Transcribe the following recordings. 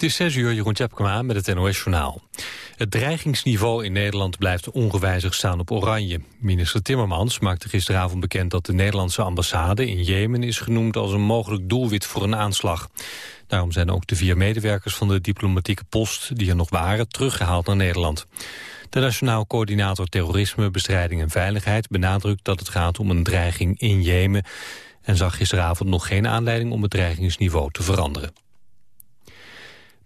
Het is 6 uur, Jeroen Tjepkema met het NOS-journaal. Het dreigingsniveau in Nederland blijft ongewijzigd staan op oranje. Minister Timmermans maakte gisteravond bekend dat de Nederlandse ambassade in Jemen is genoemd als een mogelijk doelwit voor een aanslag. Daarom zijn ook de vier medewerkers van de diplomatieke post die er nog waren teruggehaald naar Nederland. De Nationaal Coördinator Terrorisme, Bestrijding en Veiligheid benadrukt dat het gaat om een dreiging in Jemen en zag gisteravond nog geen aanleiding om het dreigingsniveau te veranderen.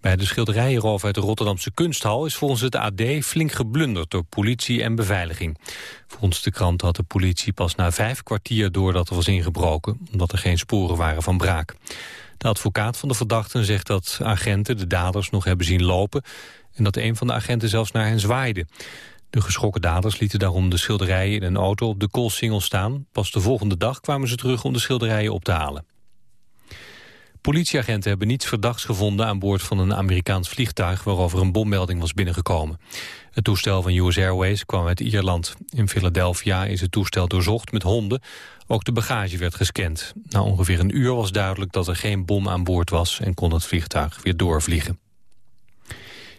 Bij de schilderijenroof uit de Rotterdamse kunsthal is volgens het AD flink geblunderd door politie en beveiliging. Volgens de krant had de politie pas na vijf kwartier door dat er was ingebroken, omdat er geen sporen waren van braak. De advocaat van de verdachten zegt dat agenten de daders nog hebben zien lopen en dat een van de agenten zelfs naar hen zwaaide. De geschrokken daders lieten daarom de schilderijen in een auto op de Koolsingel staan. Pas de volgende dag kwamen ze terug om de schilderijen op te halen. Politieagenten hebben niets verdachts gevonden aan boord van een Amerikaans vliegtuig waarover een bommelding was binnengekomen. Het toestel van US Airways kwam uit Ierland. In Philadelphia is het toestel doorzocht met honden. Ook de bagage werd gescand. Na ongeveer een uur was duidelijk dat er geen bom aan boord was en kon het vliegtuig weer doorvliegen.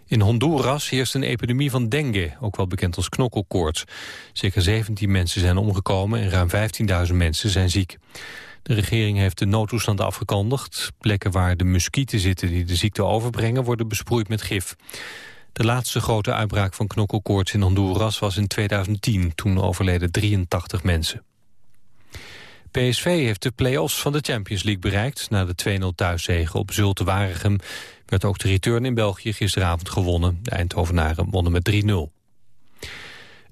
In Honduras heerst een epidemie van dengue, ook wel bekend als knokkelkoorts. Zeker 17 mensen zijn omgekomen en ruim 15.000 mensen zijn ziek. De regering heeft de noodtoestand afgekondigd. Plekken waar de muskieten zitten die de ziekte overbrengen worden besproeid met gif. De laatste grote uitbraak van knokkelkoorts in Honduras was in 2010. Toen overleden 83 mensen. PSV heeft de play-offs van de Champions League bereikt. Na de 2-0 thuiszege op Zulte Waregem werd ook de return in België gisteravond gewonnen. De Eindhovenaren wonnen met 3-0.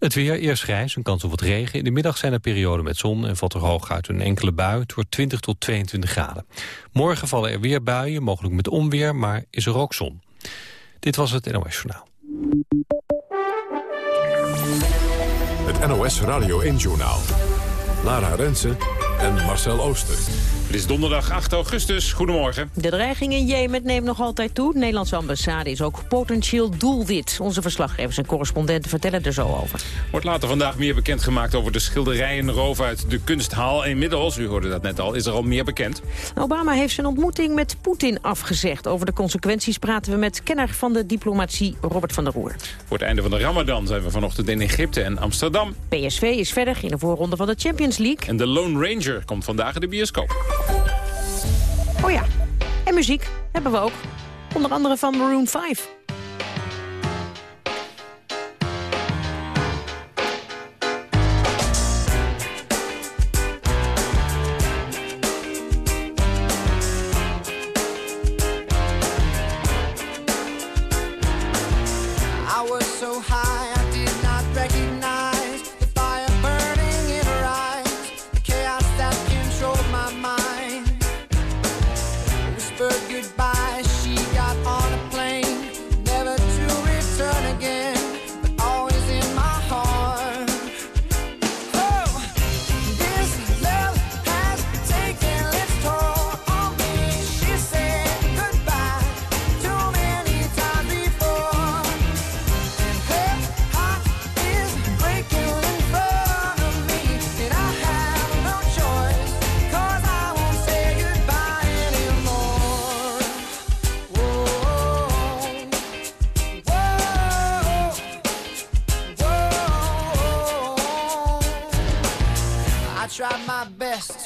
Het weer, eerst grijs, een kans op wat regen. In de middag zijn er perioden met zon en valt er hooguit een enkele bui. Het wordt 20 tot 22 graden. Morgen vallen er weer buien, mogelijk met onweer, maar is er ook zon. Dit was het NOS Journaal. Het NOS Radio 1 Journaal. Lara Rensen en Marcel Ooster. Het is donderdag 8 augustus. Goedemorgen. De dreiging in Jemen neemt nog altijd toe. De Nederlandse ambassade is ook potentieel doelwit. Onze verslaggevers en correspondenten vertellen er zo over. Wordt later vandaag meer bekendgemaakt over de schilderijenroof uit de kunsthaal. Inmiddels, u hoorde dat net al, is er al meer bekend. Obama heeft zijn ontmoeting met Poetin afgezegd. Over de consequenties praten we met kenner van de diplomatie Robert van der Roer. Voor het einde van de ramadan zijn we vanochtend in Egypte en Amsterdam. PSV is verder in de voorronde van de Champions League. En de Lone Ranger komt vandaag in de bioscoop. Oh ja, en muziek hebben we ook. Onder andere van Maroon 5. my best.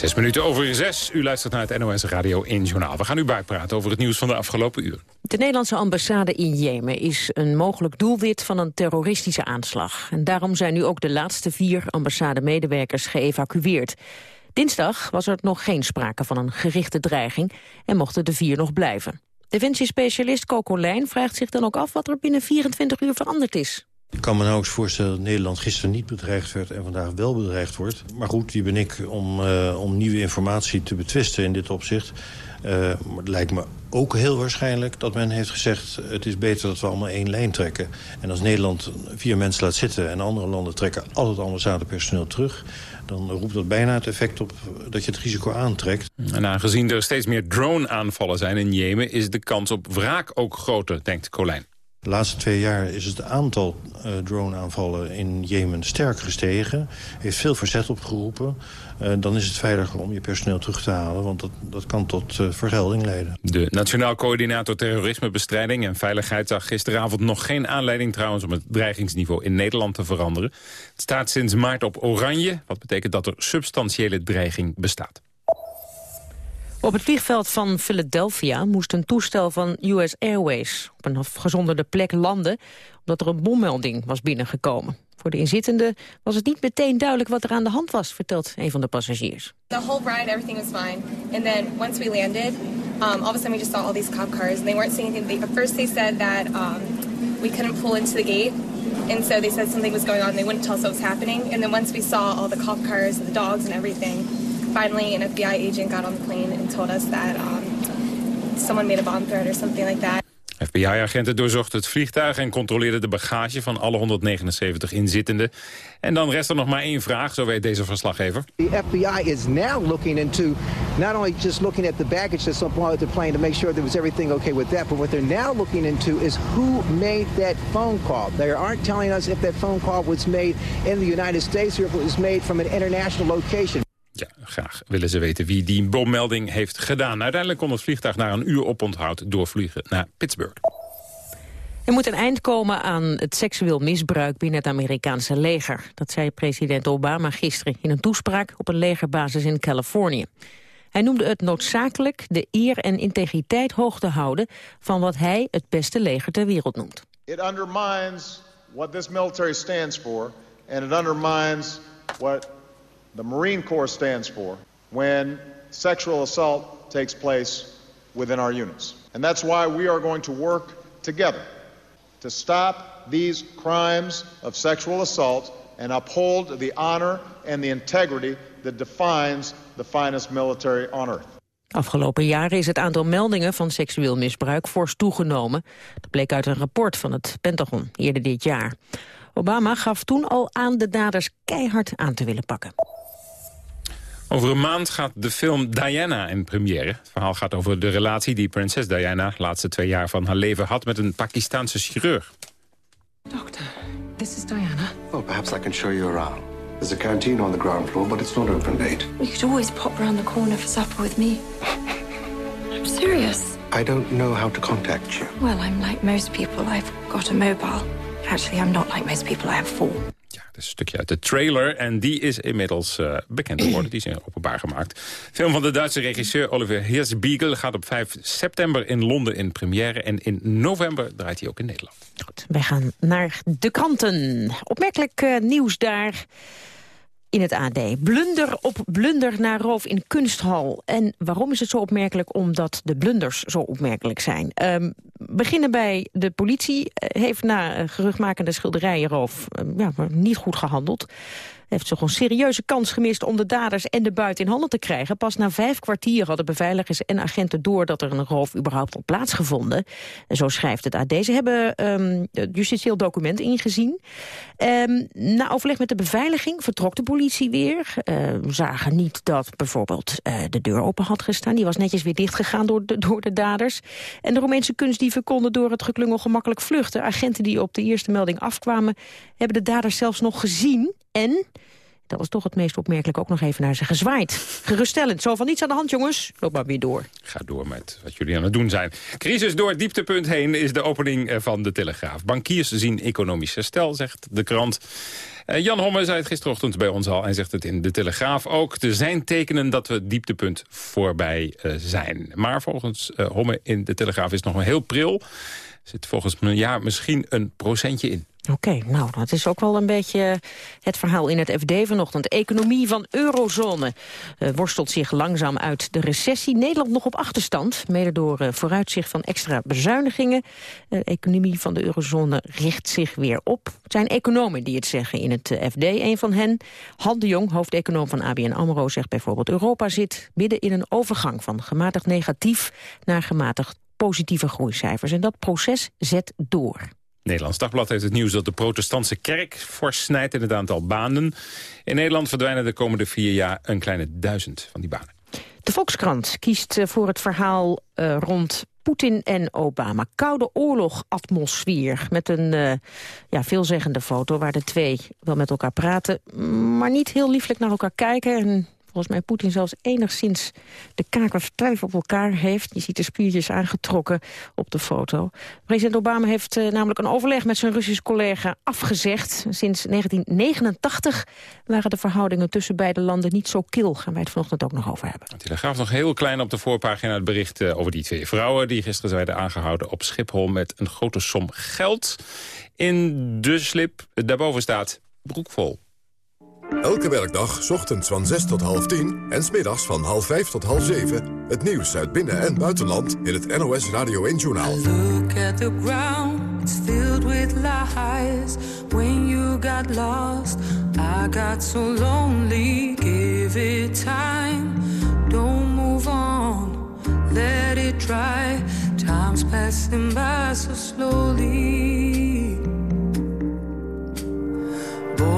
Zes minuten over zes. U luistert naar het NOS Radio in Journaal. We gaan u bijpraten over het nieuws van de afgelopen uur. De Nederlandse ambassade in Jemen is een mogelijk doelwit van een terroristische aanslag. En daarom zijn nu ook de laatste vier ambassademedewerkers geëvacueerd. Dinsdag was er nog geen sprake van een gerichte dreiging en mochten de vier nog blijven. Defensiespecialist Coco Lijn vraagt zich dan ook af wat er binnen 24 uur veranderd is. Ik kan me nou eens voorstellen dat Nederland gisteren niet bedreigd werd... en vandaag wel bedreigd wordt. Maar goed, wie ben ik om, uh, om nieuwe informatie te betwisten in dit opzicht. Maar het lijkt me ook heel waarschijnlijk dat men heeft gezegd... het is beter dat we allemaal één lijn trekken. En als Nederland vier mensen laat zitten... en andere landen trekken al het ambassadepersoneel terug... dan roept dat bijna het effect op dat je het risico aantrekt. En aangezien er steeds meer drone-aanvallen zijn in Jemen... is de kans op wraak ook groter, denkt Colijn. De laatste twee jaar is het aantal uh, drone-aanvallen in Jemen sterk gestegen. Heeft veel verzet opgeroepen. Uh, dan is het veiliger om je personeel terug te halen. Want dat, dat kan tot uh, vergelding leiden. De Nationaal Coördinator Terrorismebestrijding en Veiligheid... zag gisteravond nog geen aanleiding trouwens om het dreigingsniveau in Nederland te veranderen. Het staat sinds maart op oranje. Wat betekent dat er substantiële dreiging bestaat. Op het vliegveld van Philadelphia moest een toestel van US Airways op een afgezonderde plek landen, omdat er een bommelding was binnengekomen. Voor de inzittenden was het niet meteen duidelijk wat er aan de hand was, vertelt een van de passagiers. The whole ride, everything was fine. And then once we landed, um, all of a sudden we just saw all these cop cars and they weren't saying anything. They, at first they said that um, we couldn't pull into the gate. And so they said something was going on. They wouldn't tell us what was happening. And then once we saw all the cop cars and the dogs and everything, finally an FBI agent got on the plane and told us that um, someone made a bomb threat or something like that. FBI-agenten doorzochten het vliegtuig en controleerden de bagage van alle 179 inzittenden. En dan rest er nog maar één vraag, zo weet deze verslaggever. The FBI is now looking into not only just looking at the baggage that's on board the plane to make sure there was everything okay with that, but what they're now looking into is who made that phone call. They aren't telling us if that phone call was made in the United States or if it was made from an international location. Ja, graag willen ze weten wie die bommelding heeft gedaan. Uiteindelijk kon het vliegtuig na een uur oponthoud doorvliegen naar Pittsburgh. Er moet een eind komen aan het seksueel misbruik binnen het Amerikaanse leger. Dat zei president Obama gisteren in een toespraak op een legerbasis in Californië. Hij noemde het noodzakelijk de eer en integriteit hoog te houden van wat hij het beste leger ter wereld noemt. It undermines what this military stands for and it undermines what the Marine Corps stands for when sexual assault takes place within our units. And that's why we are going to work together to stop these crimes of sexual assault and uphold the honor and the integrity that defines the finest military on earth. Afgelopen jaren is het aantal meldingen van seksueel misbruik fors toegenomen. Dat bleek uit een rapport van het Pentagon eerder dit jaar. Obama gaf toen al aan de daders keihard aan te willen pakken. Over een maand gaat de film Diana in première. Het verhaal gaat over de relatie die prinses Diana... de laatste twee jaar van haar leven had met een Pakistaanse chirurg. Doctor, this is Diana. Well, perhaps I can show you around. There's a canteen on the ground floor, but it's not open late. You could always pop around the corner for supper with me. I'm serious. I don't know how to contact you. Well, I'm like most people. I've got a mobile. Actually, I'm not like most people. I have four. Een stukje uit de trailer. En die is inmiddels uh, bekend geworden. Die is openbaar gemaakt. Film van de Duitse regisseur Oliver Hirschbiegel gaat op 5 september in Londen in première. En in november draait hij ook in Nederland. Goed, wij gaan naar de kranten. Opmerkelijk uh, nieuws daar in het AD. Blunder op blunder naar roof in kunsthal. En waarom is het zo opmerkelijk? Omdat de blunders zo opmerkelijk zijn. Um, beginnen bij de politie. Heeft na geruchtmakende schilderijenroof uh, ja, niet goed gehandeld heeft zich een serieuze kans gemist om de daders en de buit in handen te krijgen. Pas na vijf kwartier hadden beveiligers en agenten door dat er een roof überhaupt had plaatsgevonden. En zo schrijft het AD. Ze hebben um, het justitieel document ingezien. Um, na overleg met de beveiliging vertrok de politie weer. Uh, zagen niet dat bijvoorbeeld uh, de deur open had gestaan. Die was netjes weer dichtgegaan door de, door de daders. En de Romeinse kunstdieven konden door het geklungel gemakkelijk vluchten. Agenten die op de eerste melding afkwamen... hebben de daders zelfs nog gezien en dat was toch het meest opmerkelijk ook nog even naar ze gezwaaid. Geruststellend. Zo van niets aan de hand, jongens. Loop maar weer door. Ga door met wat jullie aan het doen zijn. Crisis door het dieptepunt heen is de opening van de Telegraaf. Bankiers zien economisch herstel, zegt de krant. Eh, Jan Homme zei het gisterochtend bij ons al en zegt het in de Telegraaf ook. Er zijn tekenen dat we het dieptepunt voorbij uh, zijn. Maar volgens Homme in de Telegraaf is nog maar heel pril. Zit volgens een jaar misschien een procentje in. Oké, nou, dat is ook wel een beetje het verhaal in het FD vanochtend. economie van eurozone uh, worstelt zich langzaam uit de recessie. Nederland nog op achterstand, mede door uh, vooruitzicht van extra bezuinigingen. De economie van de eurozone richt zich weer op. Het zijn economen die het zeggen in het FD. Een van hen, Han de Jong, hoofdeconoom van ABN AMRO, zegt bijvoorbeeld... Europa zit midden in een overgang van gematigd negatief naar gematigd positieve groeicijfers. En dat proces zet door. Nederlands Dagblad heeft het nieuws dat de protestantse kerk fors snijdt in het aantal banen. In Nederland verdwijnen de komende vier jaar een kleine duizend van die banen. De Volkskrant kiest eh, voor het verhaal uh, rond Poetin en Obama. Koude oorlogatmosfeer met een uh, ja, veelzeggende foto... waar de twee wel met elkaar praten, maar niet heel lieflijk naar elkaar kijken... en volgens mij Poetin zelfs enigszins de kaken twijfel op elkaar heeft. Je ziet de spiertjes aangetrokken op de foto. President Obama heeft uh, namelijk een overleg met zijn Russische collega afgezegd. Sinds 1989 waren de verhoudingen tussen beide landen niet zo kil. Gaan wij het vanochtend ook nog over hebben. De Telegraaf nog heel klein op de voorpagina het bericht uh, over die twee vrouwen... die gisteren werden aangehouden op Schiphol met een grote som geld. In de slip, daarboven staat broekvol. Elke werkdag, ochtends van 6 tot half 10 en smiddags van half 5 tot half 7. Het nieuws uit binnen- en buitenland in het NOS Radio 1-journaal. Look at the ground, it's filled with lies. When you got lost, I got so lonely. Give it time, don't move on. Let it dry, time's passing by so slowly.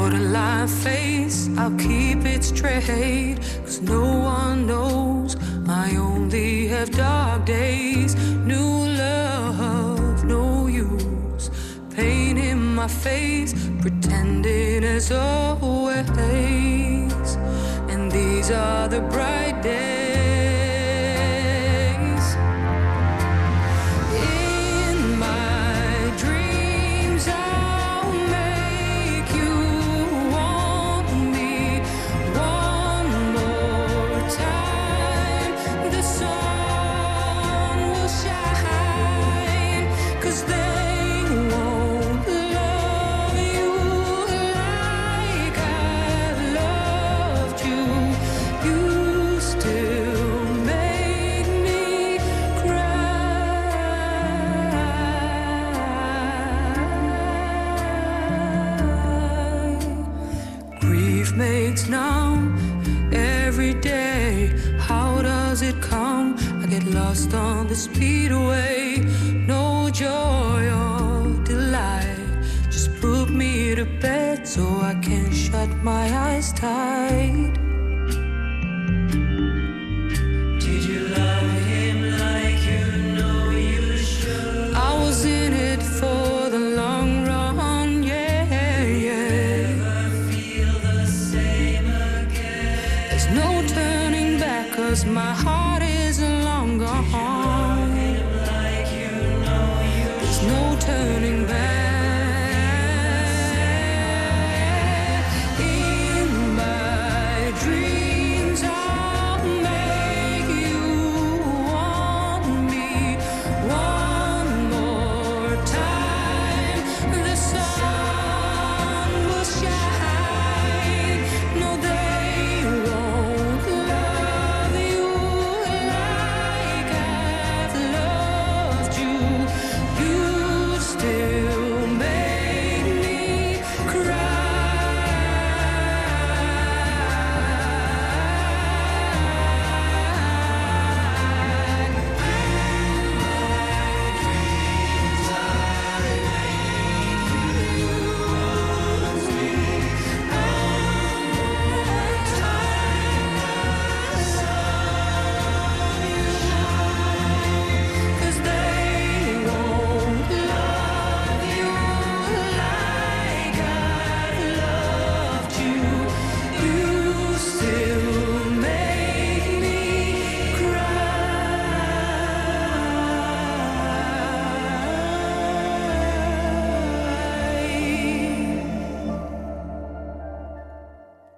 Borderline face, I'll keep it straight. Cause no one knows I only have dark days. New love, no use. Pain in my face, pretending as always. And these are the bright days. My eyes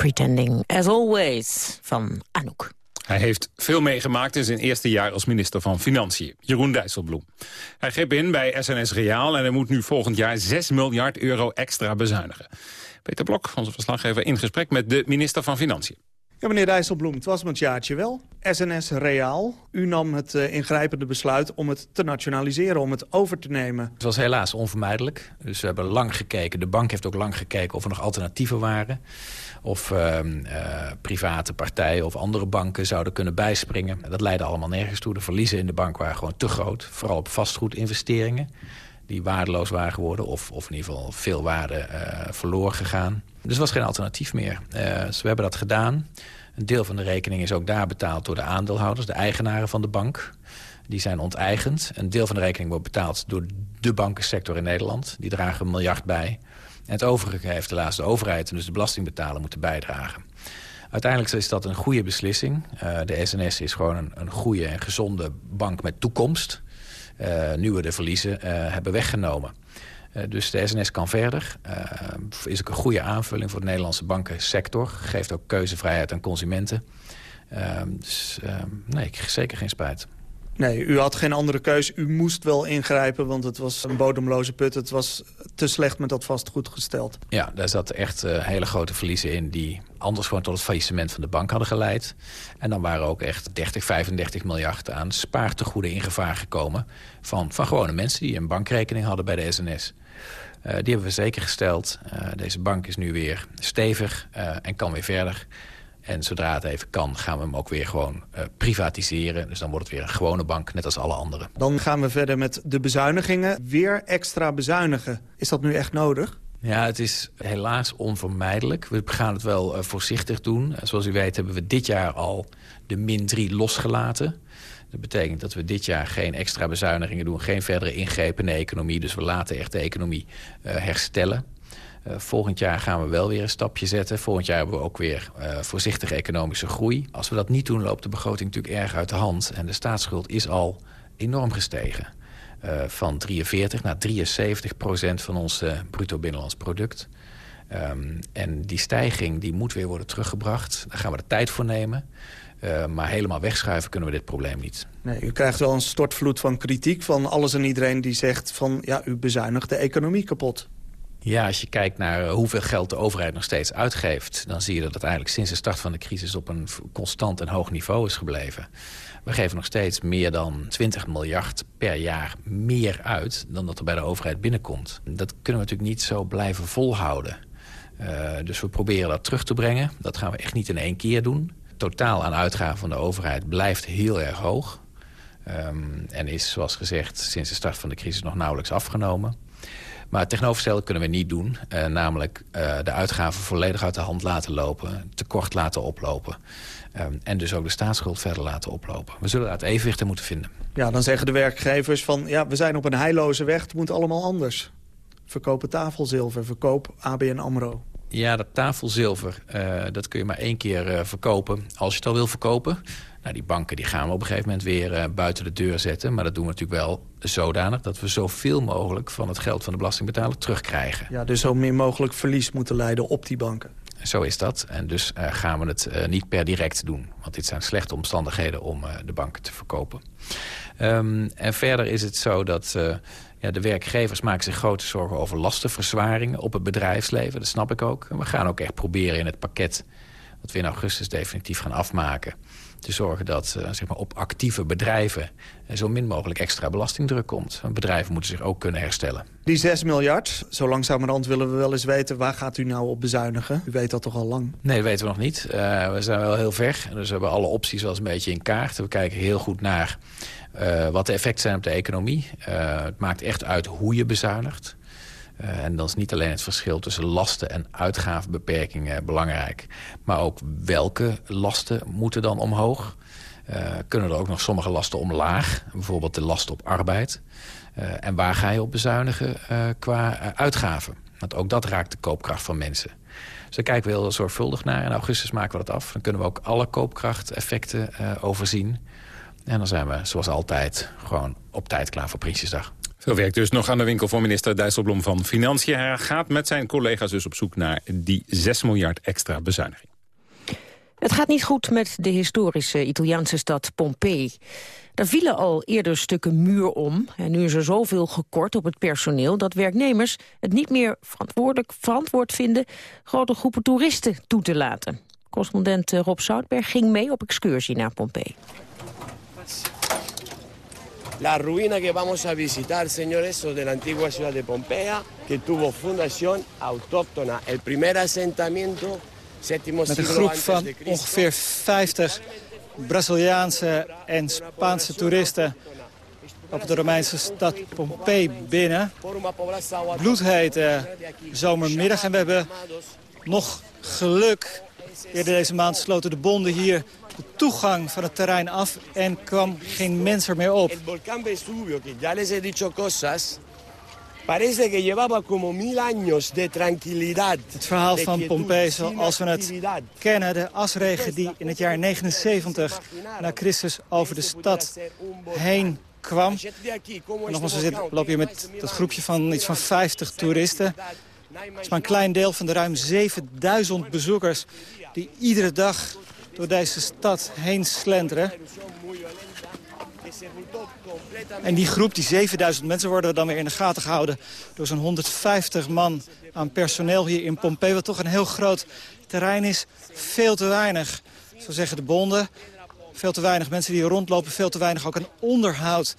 Pretending as always van Anouk. Hij heeft veel meegemaakt in zijn eerste jaar als minister van Financiën. Jeroen Dijsselbloem. Hij greep in bij SNS Reaal en hij moet nu volgend jaar 6 miljard euro extra bezuinigen. Peter Blok, onze verslaggever, in gesprek met de minister van Financiën. Ja, meneer Dijsselbloem, het was met jaartje wel. SNS Reaal, u nam het uh, ingrijpende besluit om het te nationaliseren, om het over te nemen. Het was helaas onvermijdelijk. Dus we hebben lang gekeken, de bank heeft ook lang gekeken of er nog alternatieven waren. Of uh, uh, private partijen of andere banken zouden kunnen bijspringen. Dat leidde allemaal nergens toe. De verliezen in de bank waren gewoon te groot. Vooral op vastgoedinvesteringen die waardeloos waren geworden... of, of in ieder geval veel waarde uh, verloren gegaan. Dus er was geen alternatief meer. Uh, dus we hebben dat gedaan. Een deel van de rekening is ook daar betaald door de aandeelhouders... de eigenaren van de bank. Die zijn onteigend. Een deel van de rekening wordt betaald door de bankensector in Nederland. Die dragen een miljard bij. En het overige heeft de laatste overheid... en dus de belastingbetaler moeten bijdragen. Uiteindelijk is dat een goede beslissing. Uh, de SNS is gewoon een, een goede en gezonde bank met toekomst... Uh, nu we de verliezen uh, hebben weggenomen. Dus de SNS kan verder. is ook een goede aanvulling voor de Nederlandse bankensector. Geeft ook keuzevrijheid aan consumenten. dus nee, ik zeker geen spijt. Nee, u had geen andere keus. U moest wel ingrijpen, want het was een bodemloze put. Het was te slecht met dat vastgoed gesteld. Ja, daar zat echt uh, hele grote verliezen in... die anders gewoon tot het faillissement van de bank hadden geleid. En dan waren ook echt 30, 35 miljard aan spaartegoeden in gevaar gekomen... van, van gewone mensen die een bankrekening hadden bij de SNS. Uh, die hebben we zeker gesteld. Uh, deze bank is nu weer stevig en kan weer verder... En zodra het even kan, gaan we hem ook weer gewoon uh, privatiseren. Dus dan wordt het weer een gewone bank, net als alle anderen. Dan gaan we verder met de bezuinigingen. Weer extra bezuinigen. Is dat nu echt nodig? Ja, het is helaas onvermijdelijk. We gaan het wel uh, voorzichtig doen. Zoals u weet hebben we dit jaar al de min 3 losgelaten. Dat betekent dat we dit jaar geen extra bezuinigingen doen... geen verdere ingrepen in de economie. Dus we laten echt de economie uh, herstellen. Uh, volgend jaar gaan we wel weer een stapje zetten. Volgend jaar hebben we ook weer uh, voorzichtige economische groei. Als we dat niet doen, loopt de begroting natuurlijk erg uit de hand. En de staatsschuld is al enorm gestegen. Uh, van 43 naar 73 procent van ons bruto binnenlands product. Um, en die stijging die moet weer worden teruggebracht. Daar gaan we de tijd voor nemen. Maar helemaal wegschuiven kunnen we dit probleem niet. Nee, u krijgt wel een stortvloed van kritiek van alles en iedereen die zegt van... ja, u bezuinigt de economie kapot. Ja, als je kijkt naar hoeveel geld de overheid nog steeds uitgeeft... dan zie je dat het eigenlijk sinds de start van de crisis... op een constant en hoog niveau is gebleven. We geven nog steeds meer dan 20 miljard per jaar meer uit... dan dat er bij de overheid binnenkomt. Dat kunnen we natuurlijk niet zo blijven volhouden. Uh, dus we proberen dat terug te brengen. Dat gaan we echt niet in één keer doen. Totaal aan uitgaven van de overheid blijft heel erg hoog. Um, en is, zoals gezegd, sinds de start van de crisis nog nauwelijks afgenomen. Maar het tegenovergestelde kunnen we niet doen. Uh, namelijk uh, de uitgaven volledig uit de hand laten lopen. Tekort laten oplopen. Um, en dus ook de staatsschuld verder laten oplopen. We zullen daar het evenwicht in moeten vinden. Ja, dan zeggen de werkgevers van... ja, we zijn op een heilloze weg, het moet allemaal anders. Verkopen tafelzilver, verkoop ABN AMRO. Ja, dat tafelzilver, uh, dat kun je maar één keer uh, verkopen als je het al wil verkopen. Nou, die banken die gaan we op een gegeven moment weer uh, buiten de deur zetten. Maar dat doen we natuurlijk wel zodanig dat we zoveel mogelijk van het geld van de belastingbetaler terugkrijgen. Ja, dus zo min mogelijk verlies moeten leiden op die banken. Zo is dat. En dus uh, gaan we het uh, niet per direct doen. Want dit zijn slechte omstandigheden om de banken te verkopen. Um, en verder is het zo dat ja, de werkgevers maken zich grote zorgen over lastenverzwaringen op het bedrijfsleven. Dat snap ik ook. En we gaan ook echt proberen in het pakket wat we in augustus definitief gaan afmaken te zorgen dat uh, zeg maar op actieve bedrijven uh, zo min mogelijk extra belastingdruk komt. Want bedrijven moeten zich ook kunnen herstellen. Die 6 miljard, zo langzamerhand willen we wel eens weten... waar gaat u nou op bezuinigen? U weet dat toch al lang? Nee, dat weten we nog niet. Uh, we zijn wel heel ver. Dus we hebben alle opties wel eens een beetje in kaart. We kijken heel goed naar wat de effecten zijn op de economie. het maakt echt uit hoe je bezuinigt. Uh, en dan is niet alleen het verschil tussen lasten en uitgavenbeperkingen belangrijk. Maar ook welke lasten moeten dan omhoog? Uh, kunnen er ook nog sommige lasten omlaag? Bijvoorbeeld de last op arbeid. Uh, en waar ga je op bezuinigen qua uitgaven? Want ook dat raakt de koopkracht van mensen. Dus daar kijken we heel zorgvuldig naar. In augustus maken we dat af. Dan kunnen we ook alle koopkrachteffecten overzien. En dan zijn we, zoals altijd, gewoon op tijd klaar voor Prinsjesdag. Veel werk dus nog aan de winkel voor minister Dijsselbloem van Financiën. Hij gaat met zijn collega's dus op zoek naar die 6 miljard extra bezuiniging. Het gaat niet goed met de historische Italiaanse stad Pompeii. Daar vielen al eerder stukken muur om. En nu is er zoveel gekort op het personeel... dat werknemers het niet meer verantwoordelijk verantwoord vinden... grote groepen toeristen toe te laten. Correspondent eh, Rob Zoutberg ging mee op excursie naar Pompeii. La ruina que vamos a visitar, señores, son de la antigua ciudad de Pompeya, que tuvo fundación autóctona. El primer asentamiento, séptimo Met een groep van ongeveer 50 Braziliaanse en Spaanse toeristen op de Romeinse stad Pompeii binnen. Bloedhete zomermiddag en we hebben nog geluk. Eerder deze maand sloten de bonden hier de toegang van het terrein af en kwam geen mens er meer op. El volcán Vesubio, que ya les he dicho cosas, parece que llevaba como mil años de tranquilidad. Het verhaal van Pompeii zoals we het kennen. De asregen die in het jaar 79 na Christus over de stad heen kwam. En nogmaals, we zitten- we lopen hier met dat groepje van iets van 50 toeristen. Het is maar een klein deel van de ruim 7000 bezoekers... die iedere dag door deze stad heen slenteren. En die groep, die 7000 mensen, worden we dan weer in de gaten gehouden... door zo'n 150 man aan personeel hier in Pompeii... wat toch een heel groot terrein is. Veel te weinig, zo zeggen de bonden. Veel te weinig mensen die rondlopen. Veel te weinig ook een onderhoud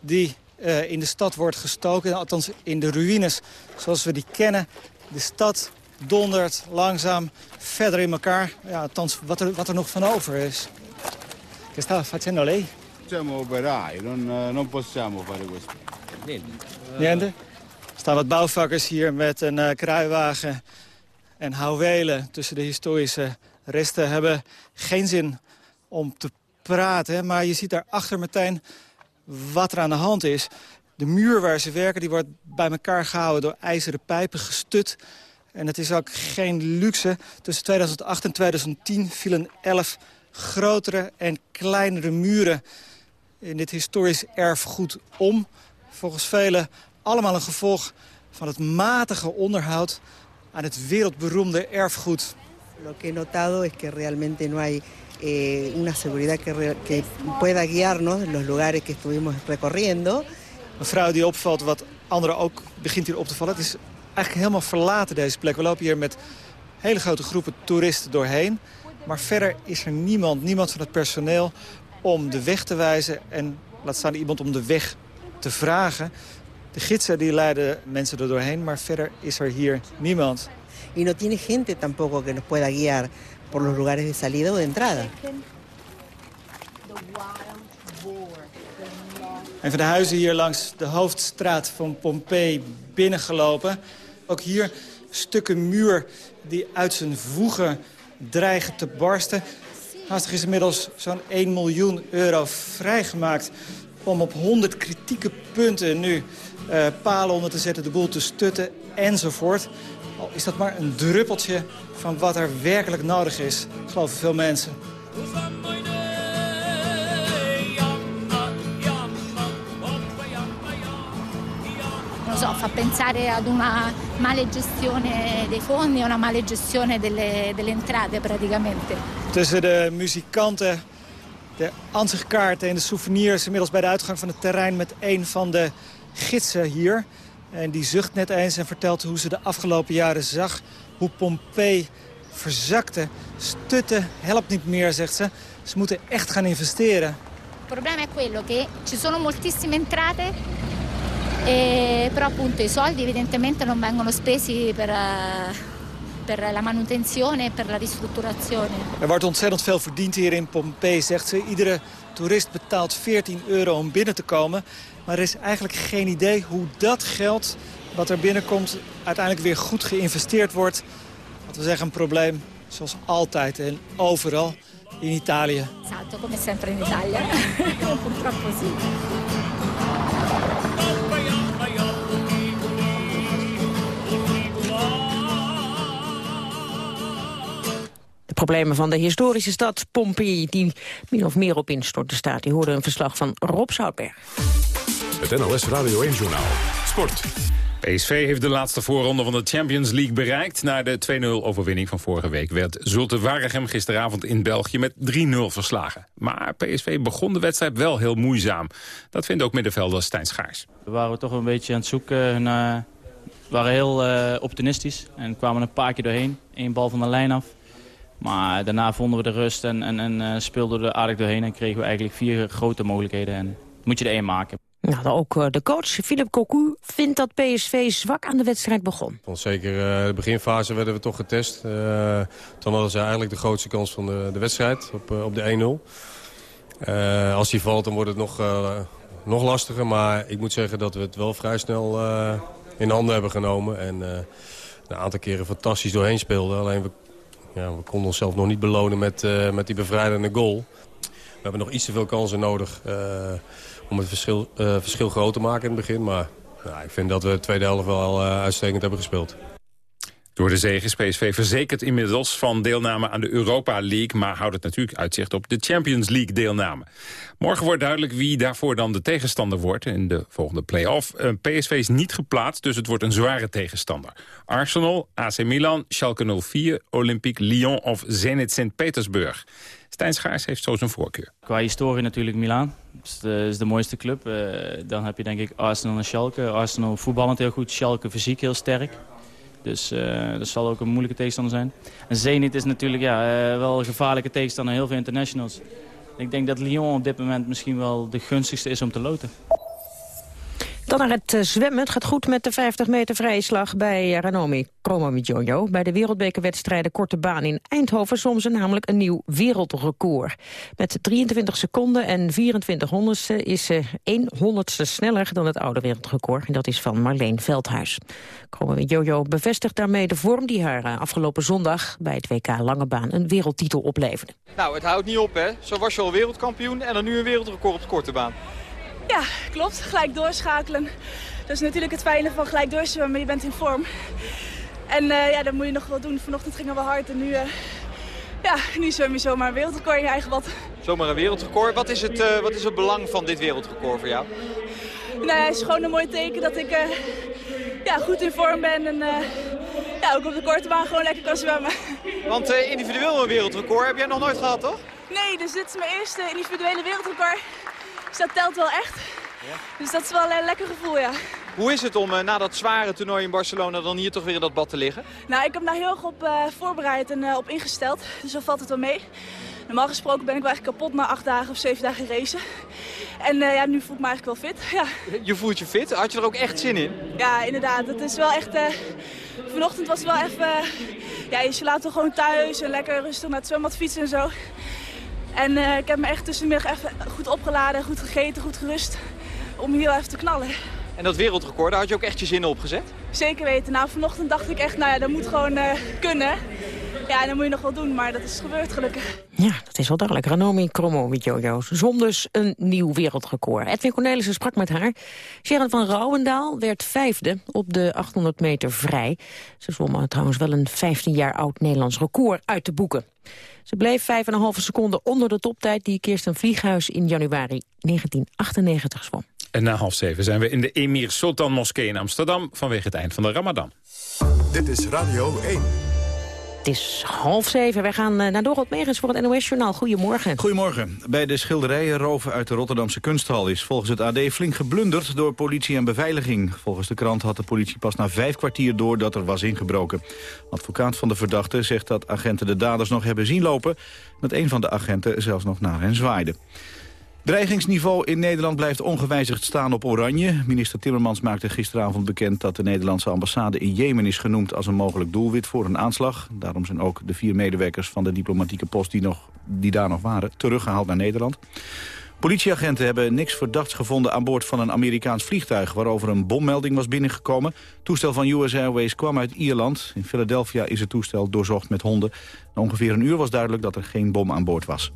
die eh, in de stad wordt gestoken. Althans in de ruïnes zoals we die kennen. De stad dondert langzaam verder in elkaar. Ja, althans wat er, wat er nog van over is. Che sta facendo lei? Siamo operai, non, eh, non possiamo fare questo. Niente? Er staan wat bouwvakkers hier met een eh, kruiwagen en houwelen tussen de historische resten. Hebben geen zin om te praten, maar je ziet daarachter meteen wat er aan de hand is. De muur waar ze werken die wordt bij elkaar gehouden door ijzeren pijpen gestut. En het is ook geen luxe. Tussen 2008 en 2010 vielen elf grotere en kleinere muren in dit historisch erfgoed om. Volgens velen allemaal een gevolg van het matige onderhoud aan het wereldberoemde erfgoed. Lo que he notado es que realmente no hay eh, una seguridad que, que pueda guiarnos en los lugares que estuvimos recorriendo. Een vrouw die opvalt, wat anderen ook begint hier op te vallen. Het is eigenlijk helemaal verlaten deze plek. We lopen hier met hele grote groepen toeristen doorheen. Maar verder is er niemand, niemand van het personeel om de weg te wijzen. En laat staan iemand om de weg te vragen. De gidsen die leiden mensen er doorheen, maar verder is er hier niemand. Y no tiene gente tampoco que nos pueda guiar por los lugares de salida o de entrada. Een van de huizen hier langs de hoofdstraat van Pompeii binnengelopen. Ook hier stukken muur die uit zijn voegen dreigen te barsten. Haastig is inmiddels zo'n 1 miljoen euro vrijgemaakt... om op 100 kritieke punten nu eh, palen onder te zetten, de boel te stutten enzovoort. Al is dat maar een druppeltje van wat er werkelijk nodig is, geloven veel mensen. So, fa pensare ad una male gestione dei fondi una male gestione delle, delle entrate praticamente. Tussen de muzikanten, de ansichtkaarten en de souvenirs... inmiddels bij de uitgang van het terrein met een van de gidsen hier. En die zucht net eens en vertelt hoe ze de afgelopen jaren zag... hoe Pompeii verzakte, stutte, helpt niet meer, zegt ze. Ze moeten echt gaan investeren. Il problema è quello che ci sono moltissime entrate, e, però appunto i soldi evidentemente non vengono spesi per, eh, per la manutenzione e per la ristrutturazione. Er wordt ontzettend veel verdiend hier in Pompeii, zegt ze. Iedere toerist betaalt 14 euro om binnen te komen. Maar er is eigenlijk geen idee hoe dat geld wat er binnenkomt... uiteindelijk weer goed geïnvesteerd wordt. Wat we zeggen, een probleem zoals altijd en overal in Italië. Esatto, come sempre in Italia. Purtroppo sì. Problemen van de historische stad Pompeii... die min of meer op instorten staat. Die hoorde een verslag van Rob Zoutberg. Het NOS Radio 1-journaal. Sport. PSV heeft de laatste voorronde van de Champions League bereikt. Na de 2-0 overwinning van vorige week werd Zulte Waregem gisteravond in België met 3-0 verslagen. Maar PSV begon de wedstrijd wel heel moeizaam. Dat vindt ook middenvelder Stijn Schaars. We waren toch een beetje aan het zoeken naar... We waren heel uh, optimistisch en kwamen een paar keer doorheen. Eén bal van de lijn af. Maar daarna vonden we de rust en, en, en uh, speelden we er aardig doorheen... en kregen we eigenlijk vier grote mogelijkheden. En moet je er één maken. Nou, ook eh, de coach, Philip Cocu, vindt dat PSV zwak aan de wedstrijd begon. Vond zeker uh, de beginfase werden we toch getest. Uh, toen hadden ze eigenlijk de grootste kans van de, de wedstrijd op, op de 1-0. als die valt, dan wordt het nog, nog lastiger. Maar ik moet zeggen dat we het wel vrij snel in handen hebben genomen. En een aantal keren fantastisch doorheen speelden. Alleen we, we konden onszelf nog niet belonen met, met die bevrijdende goal. We hebben nog iets te veel kansen nodig om het verschil, uh, verschil groot te maken in het begin. Maar nou, ik vind dat we de tweede helft wel uitstekend hebben gespeeld. Door de zege is PSV verzekerd inmiddels van deelname aan de Europa League... maar houdt het natuurlijk uitzicht op de Champions League deelname. Morgen wordt duidelijk wie daarvoor dan de tegenstander wordt in de volgende play-off. Uh, PSV is niet geplaatst, dus het wordt een zware tegenstander. Arsenal, AC Milan, Schalke 04, Olympique Lyon of Zenit Sint-Petersburg. Stijn Schaars heeft zo zijn voorkeur. Qua historie natuurlijk Milaan. Dat is de, is de mooiste club. Uh, dan heb je denk ik Arsenal en Schalke. Arsenal voetballend heel goed, Schalke fysiek heel sterk. Dus uh, dat zal ook een moeilijke tegenstander zijn. En Zenit is natuurlijk ja, uh, wel een gevaarlijke tegenstander. Heel veel internationals. Ik denk dat Lyon op dit moment misschien wel de gunstigste is om te loten. Dan naar het eh, zwemmen. Het gaat goed met de 50 meter vrije slag bij eh, Ranomi Kromowidjojo. Bij de wereldbekerwedstrijden Korte Baan in Eindhoven soms ze namelijk een nieuw wereldrecord. Met 23 seconden en 24 honderdste is ze 1 honderdste sneller dan het oude wereldrecord. En dat is van Marleen Veldhuis. Kromowidjojo bevestigt daarmee de vorm die haar eh, afgelopen zondag bij het WK Lange Baan een wereldtitel opleverde. Nou, het houdt niet op hè. Zo was je al wereldkampioen en dan nu een wereldrecord op korte baan. Ja, klopt. Gelijk doorschakelen. Dat is natuurlijk het fijne van gelijk doorzwemmen. Je bent in vorm. En uh, ja, dat moet je nog wel doen. Vanochtend gingen we hard en nu, uh, ja, nu zwem je zomaar een wereldrecord in je eigen bad. Zomaar een wereldrecord. Wat is het, uh, wat is het belang van dit wereldrecord voor jou? Nou het is gewoon een mooi teken dat ik ja, goed in vorm ben. En ja, ook op de korte baan gewoon lekker kan zwemmen. Want individueel een wereldrecord heb jij nog nooit gehad, toch? Nee, dus dit is mijn eerste individuele wereldrecord. Dus dat telt wel echt. Ja. Dus dat is wel een lekker gevoel, ja. Hoe is het om uh, na dat zware toernooi in Barcelona dan hier toch weer in dat bad te liggen? Nou, ik heb daar heel erg op uh, voorbereid en uh, op ingesteld. Dus dan valt het wel mee. Normaal gesproken ben ik wel echt kapot na acht dagen of zeven dagen racen. En ja, nu voel ik me eigenlijk wel fit. Ja. Je voelt je fit? Had je er ook echt zin in? Ja, inderdaad. Het is wel echt... vanochtend was het wel even... ja, je laat toch gewoon thuis en lekker rustig naar het zwembad fietsen en zo. En uh, ik heb me echt tussenmiddag even goed opgeladen, goed gegeten, goed gerust. Om hier even te knallen. En dat wereldrecord, daar had je ook echt je zinnen op gezet? Zeker weten. Nou, vanochtend dacht ik echt, nou ja, dat moet gewoon uh, kunnen. Ja, dat moet je nog wel doen, maar dat is gebeurd gelukkig. Ja, dat is wel duidelijk. Ranomi Kromo met Jojo. Zonder een nieuw wereldrecord. Edwin Cornelissen sprak met haar. Sharon van Rouwendaal werd vijfde op de 800 meter vrij. Ze zwommen trouwens wel een 15 jaar oud Nederlands record uit te boeken. Ze bleef 5,5 seconden onder de toptijd die Kirsten Vlieghuis in januari 1998 zwom. En na half zeven zijn we in de Emir Sultan Moskee in Amsterdam... vanwege het eind van de Ramadan. Dit is Radio 1. Het is half zeven. Wij gaan eh, naar Dorot Megens voor het NOS-journaal. Goedemorgen. Goedemorgen. Bij de schilderijenroven uit de Rotterdamse kunsthal... is volgens het AD flink geblunderd door politie en beveiliging. Volgens de krant had de politie pas na vijf kwartier door dat er was ingebroken. Advocaat van de verdachte zegt dat agenten de daders nog hebben zien lopen... dat een van de agenten zelfs nog naar hen zwaaide. Dreigingsniveau in Nederland blijft ongewijzigd staan op oranje. Minister Timmermans maakte gisteravond bekend dat de Nederlandse ambassade in Jemen is genoemd als een mogelijk doelwit voor een aanslag. Daarom zijn ook de vier medewerkers van de diplomatieke post die, nog, die daar nog waren teruggehaald naar Nederland. Politieagenten hebben niks verdachts gevonden aan boord van een Amerikaans vliegtuig... waarover een bommelding was binnengekomen. Toestel van US Airways kwam uit Ierland. In Philadelphia is het toestel doorzocht met honden. Na ongeveer een uur was duidelijk dat er geen bom aan boord was.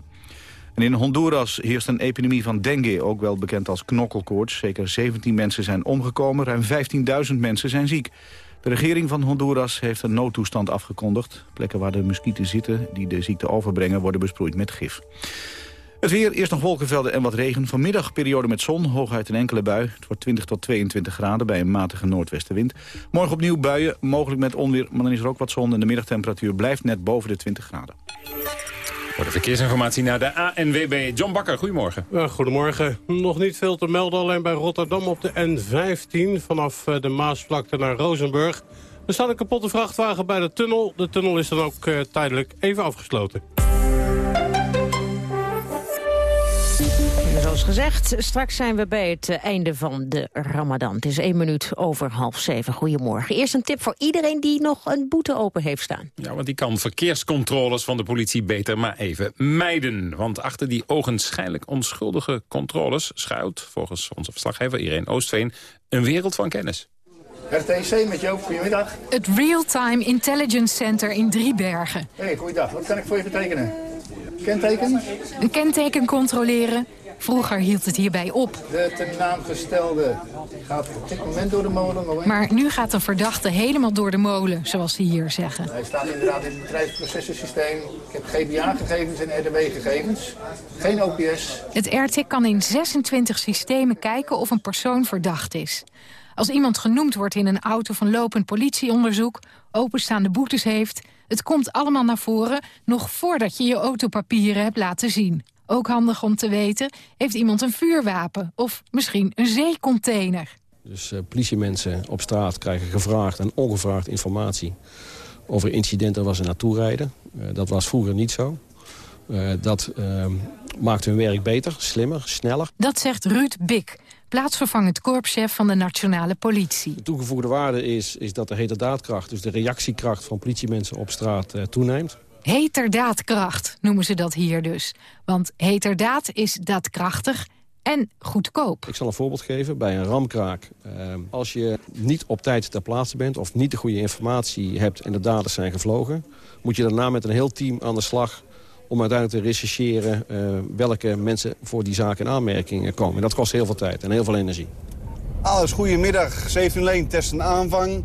En in Honduras heerst een epidemie van dengue, ook wel bekend als knokkelkoorts. Zeker 17 mensen zijn omgekomen, ruim 15.000 mensen zijn ziek. De regering van Honduras heeft een noodtoestand afgekondigd. Plekken waar de muskieten zitten die de ziekte overbrengen worden besproeid met gif. Het weer, eerst nog wolkenvelden en wat regen. Vanmiddag periode met zon, hooguit een enkele bui. Het wordt 20 tot 22 graden bij een matige noordwestenwind. Morgen opnieuw buien, mogelijk met onweer, maar dan is er ook wat zon... en de middagtemperatuur blijft net boven de 20 graden. Voor de verkeersinformatie naar de ANWB. John Bakker, goedemorgen. Goedemorgen. Nog niet veel te melden, alleen bij Rotterdam op de N15... vanaf eh, de Maasvlakte naar Rozenburg. Er staat een kapotte vrachtwagen bij de tunnel. De tunnel is dan ook uh, tijdelijk even afgesloten. Zoals gezegd, straks zijn we bij het eh, einde van de Ramadan. Het is één minuut over half zeven. Goedemorgen. Eerst een tip voor iedereen die nog een boete open heeft staan. Ja, want die kan verkeerscontroles van de politie beter maar even mijden. Want achter die ogenschijnlijk onschuldige controles schuilt, volgens onze verslaggever Irene Oostveen, een wereld van kennis. RTC met jou, goedemiddag. Het Real-Time Intelligence Center in Driebergen. Hey, goeiedag. Wat kan ik voor je betekenen? Kenteken? Een kenteken controleren. Vroeger hield het hierbij op. De ten naam gestelde gaat op dit moment door de molen. Maar nu gaat een verdachte helemaal door de molen, zoals ze hier zeggen. Hij staat inderdaad in het bedrijfsprocessensysteem. Ik heb GBA-gegevens en RDW-gegevens. Geen OPS. Het RT kan in 26 systemen kijken of een persoon verdacht is. Als iemand genoemd wordt in een auto van lopend politieonderzoek... openstaande boetes heeft... het komt allemaal naar voren nog voordat je je autopapieren hebt laten zien. Ook handig om te weten, heeft iemand een vuurwapen of misschien een zeecontainer. Dus uh, politiemensen op straat krijgen gevraagd en ongevraagd informatie... over incidenten waar ze naartoe rijden. Uh, dat was vroeger niet zo. Uh, dat maakt hun werk beter, slimmer, sneller. Dat zegt Ruud Bik, plaatsvervangend korpschef van de nationale politie. De toegevoegde waarde is, is dat de heterdaadkracht, dus de reactiekracht van politiemensen op straat toeneemt. Heterdaadkracht noemen ze dat hier dus. Want heterdaad is daadkrachtig en goedkoop. Ik zal een voorbeeld geven bij een ramkraak. Uh, als je niet op tijd ter plaatse bent of niet de goede informatie hebt... en de daders zijn gevlogen... moet je daarna met een heel team aan de slag om uiteindelijk te rechercheren... Uh, welke mensen voor die zaak in aanmerking komen. En dat kost heel veel tijd en heel veel energie. Alles goedemiddag, 17 leen, testen aanvang.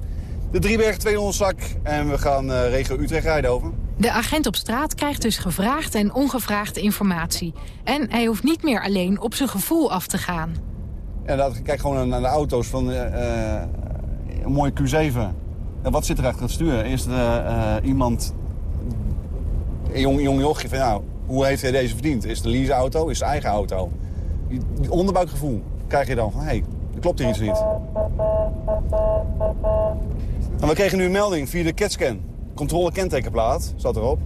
De Drieberg 200 zak en we gaan uh, regio Utrecht rijden over. De agent op straat krijgt dus gevraagde en ongevraagde informatie. En hij hoeft niet meer alleen op zijn gevoel af te gaan. En kijk gewoon naar de auto's van uh, een mooie Q7. En wat zit er achter het stuur? Eerst uh, iemand, een jong, jong jochje van nou, hoe heeft hij deze verdiend? Is het een leaseauto? Is zijn eigen auto? Onderbuikgevoel krijg je dan van, hé, hey, klopt hier iets niet. En we kregen nu een melding via de CAT-scan. Controle kentekenplaat, zat erop.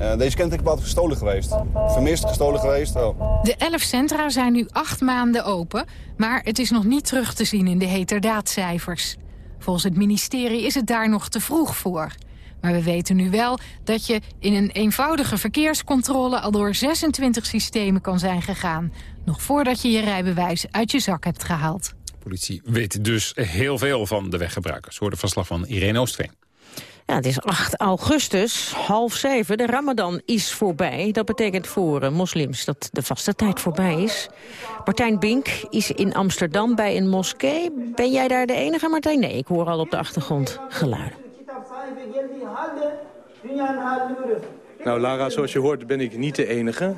Uh, deze kentekenplaat is gestolen geweest. Vermist, gestolen geweest. Oh. De elf centra zijn nu acht maanden open... maar het is nog niet terug te zien in de heterdaadcijfers. Volgens het ministerie is het daar nog te vroeg voor. Maar we weten nu wel dat je in een eenvoudige verkeerscontrole... al door 26 systemen kan zijn gegaan. Nog voordat je je rijbewijs uit je zak hebt gehaald. De politie weet dus heel veel van de weggebruikers. Hoorde verslag van Irene Oostveen. Ja, het is 8 augustus, half zeven. De ramadan is voorbij. Dat betekent voor uh, moslims dat de vaste tijd voorbij is. Martijn Bink is in Amsterdam bij een moskee. Ben jij daar de enige, Martijn? Nee, ik hoor al op de achtergrond geluiden. Nou, Lara, zoals je hoort ben ik niet de enige.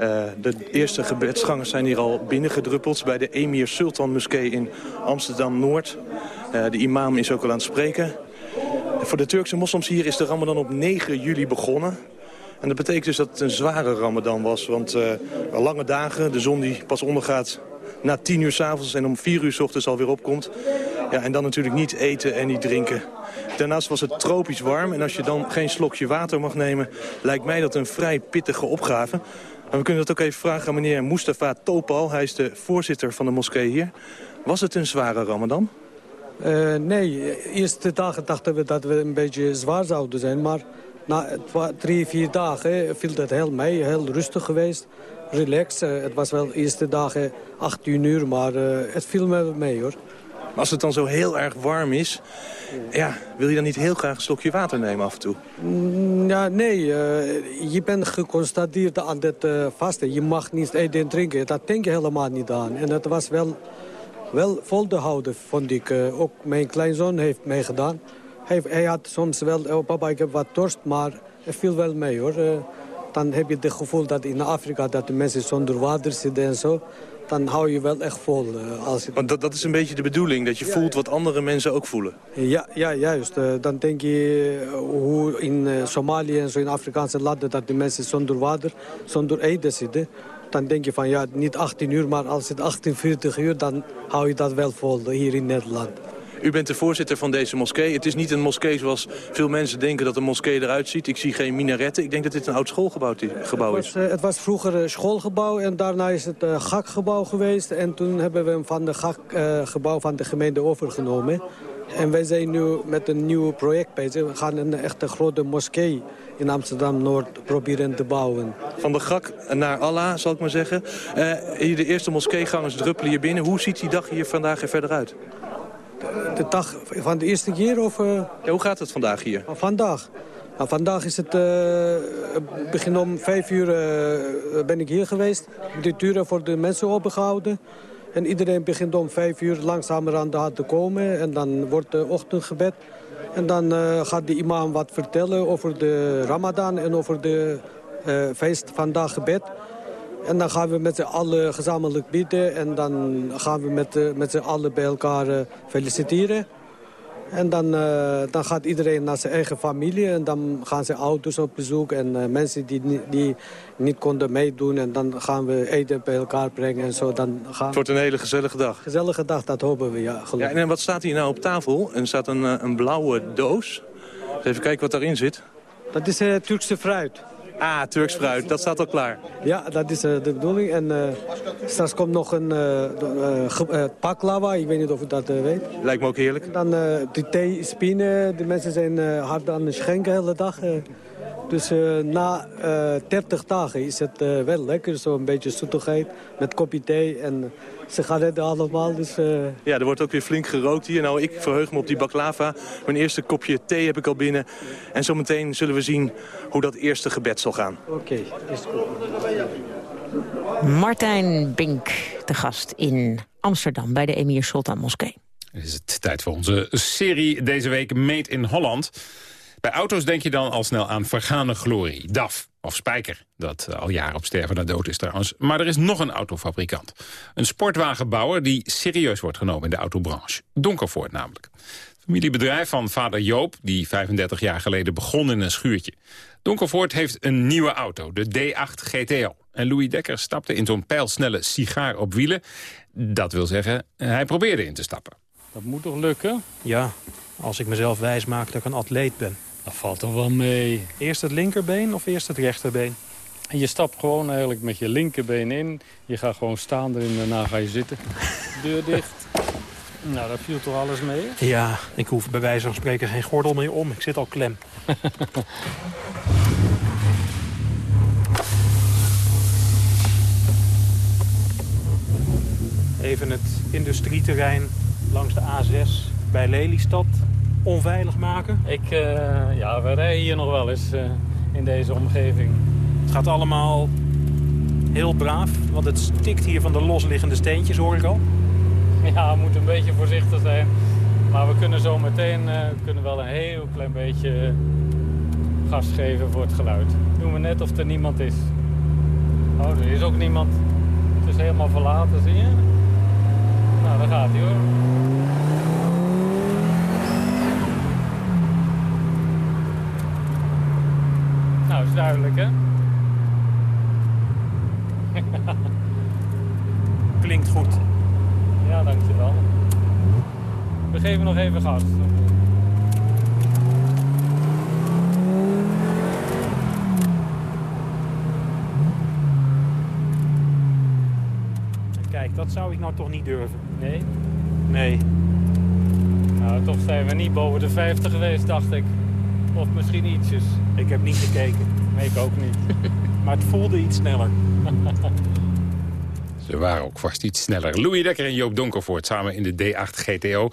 Uh, de eerste gebedsgangers zijn hier al binnengedruppeld... bij de Emir Sultan Moskee in Amsterdam-Noord. Uh, de imam is ook al aan het spreken. Voor de Turkse moslims hier is de ramadan op 9 juli begonnen. En dat betekent dus dat het een zware ramadan was. Want uh, lange dagen, de zon die pas ondergaat na 10 uur s'avonds en om 4 uur s ochtends alweer opkomt. Ja, en dan natuurlijk niet eten en niet drinken. Daarnaast was het tropisch warm en als je dan geen slokje water mag nemen... lijkt mij dat een vrij pittige opgave. We kunnen dat ook even vragen aan meneer Mustafa Topal. Hij is de voorzitter van de moskee hier. Was het een zware ramadan? Uh, nee, de eerste dagen dachten we dat we een beetje zwaar zouden zijn. Maar na drie, vier dagen viel dat heel mee. Heel rustig geweest. Relaxed. Uh, het was wel de eerste dagen 18 uur, maar uh, het viel me mee hoor. Maar als het dan zo heel erg warm is, ja, wil je dan niet heel graag een slokje water nemen af en toe? Mm, ja, nee. Uh, je bent geconstateerd aan dit uh, vasten. Je mag niet eten en drinken. Dat denk je helemaal niet aan. En dat was wel wel vol te houden, vond ik. Uh, ook mijn kleinzoon heeft meegedaan. Hij, hij had soms wel, oh papa, ik heb wat dorst, maar het viel wel mee hoor. Uh, dan heb je het gevoel dat in Afrika dat de mensen zonder water zitten en zo. Dan hou je wel echt vol. eh, als je... Want dat, dat is een beetje de bedoeling, dat je voelt wat andere mensen ook voelen. Ja, ja juist. Eh, dan denk je eh, hoe in eh, Somalië en zo in Afrikaanse landen... dat de mensen zonder water, zonder eten zitten. Dan denk je van ja, niet 18 uur, maar als het 48 uur... dan hou je dat wel vol hier in Nederland. U bent de voorzitter van deze moskee. Het is niet een moskee zoals veel mensen denken dat een moskee eruit ziet. Ik zie geen minaretten. Ik denk dat dit een oud schoolgebouw gebouw Het is. was, eh, het was vroeger een schoolgebouw en daarna is het uh, GAK-gebouw geweest. En toen hebben we hem van de GAK-gebouw van de gemeente overgenomen. En wij zijn nu met een nieuw project bezig. We gaan een echte grote moskee in Amsterdam-Noord proberen te bouwen. Van de gak naar Allah, zal ik maar zeggen. Eh, hier de eerste moskeegangers druppelen hier binnen. Hoe ziet die dag hier vandaag er verder uit? De dag van de eerste keer of... eh, Ja, hoe gaat het vandaag hier? Vandaag. Nou, vandaag is het eh, begin om vijf uur eh, ben ik hier geweest. De deuren voor de mensen opengehouden. En iedereen begint om vijf uur langzamer aan de hand te komen. En dan wordt de ochtendgebed. En dan gaat de imam wat vertellen over de ramadan en over de feest vandaag gebed. En dan gaan we met z'n allen gezamenlijk bidden. En dan gaan we met, eh, met z'n allen bij elkaar eh, feliciteren. En dan, eh, dan gaat iedereen naar zijn eigen familie. En dan gaan ze ouders op bezoek. En mensen die, die niet konden meedoen. En dan gaan we eten bij elkaar brengen. En zo. Dan gaan... Het wordt een hele gezellige dag. Gezellige dag, dat hopen we, ja. Ja, Gelukkig. en wat staat hier nou op tafel? Er staat een, een blauwe doos. Even kijken wat daarin zit. Dat is eh, Turkse fruit. Ah, Turks fruit. Dat staat al klaar. Ja, dat is eh, de bedoeling. En eh, straks komt nog een eh eh. Ik weet niet of u dat weet. Lijkt me ook heerlijk. En dan de thee, spinnen. De mensen zijn hard aan het schenken de hele dag. Eh. dus eh, na eh 30 dagen is het eh, wel lekker. Zo'n beetje zoetigheid met kopje thee en sigaretten allemaal. Dus, eh, Ja, er wordt ook weer flink gerookt hier. Nou, ik verheug me op die baklava. Mijn eerste kopje thee heb ik al binnen. En zometeen zullen we zien hoe dat eerste gebed zal gaan. Oké, is goed. Martijn Bink, de gast in Amsterdam bij de Emir Sultan Moskee. Het is het tijd voor onze serie deze week Made in Holland. Bij auto's denk je dan al snel aan vergane glorie. DAF of Spijker, dat al jaren op sterven naar dood is trouwens. Maar er is nog een autofabrikant. Een sportwagenbouwer die serieus wordt genomen in de autobranche. Donkervoort namelijk. Familiebedrijf van vader Joop, die 35 jaar geleden begon in een schuurtje. Donkervoort heeft een nieuwe auto, de D8 GTO. En Louis Dekker stapte in zo'n pijlsnelle sigaar op wielen. Dat wil zeggen, hij probeerde in te stappen. Dat moet toch lukken? Ja, als ik mezelf wijs maak dat ik een atleet ben. Dat valt toch wel mee. Eerst het linkerbeen of eerst het rechterbeen? En je stapt gewoon eigenlijk met je linkerbeen in. Je gaat gewoon staan erin en daarna ga je zitten. Deur dicht. Nou, dat viel toch alles mee? Ja, ik hoef bij wijze van spreken geen gordel meer om. Ik zit al klem. Even het industrieterrein langs de A6 bij Lelystad onveilig maken. Ik, eh, ja, we rijden hier nog wel eens eh, in deze omgeving. Het gaat allemaal heel braaf, want het stikt hier van de losliggende steentjes, hoor ik al. Ja, we moeten een beetje voorzichtig zijn. Maar we kunnen zo meteen eh, kunnen wel een heel klein beetje gas geven voor het geluid. Doen we net of er niemand is. Oh, er is ook niemand. Het is helemaal verlaten, zie je? Nou, daar gaat hij hoor. Is duidelijk hè? Klinkt goed. Ja, dankjewel. We geven nog even gas. Kijk, dat zou ik nou toch niet durven. Nee? Nee. Nou, toch zijn we niet boven de 50 geweest, dacht ik. Of misschien ietsjes. Ik heb niet gekeken. Nee, ik ook niet. Maar het voelde iets sneller. Ze waren ook vast iets sneller. Louis Dekker en Joop Donkervoort samen in de D8 GTO.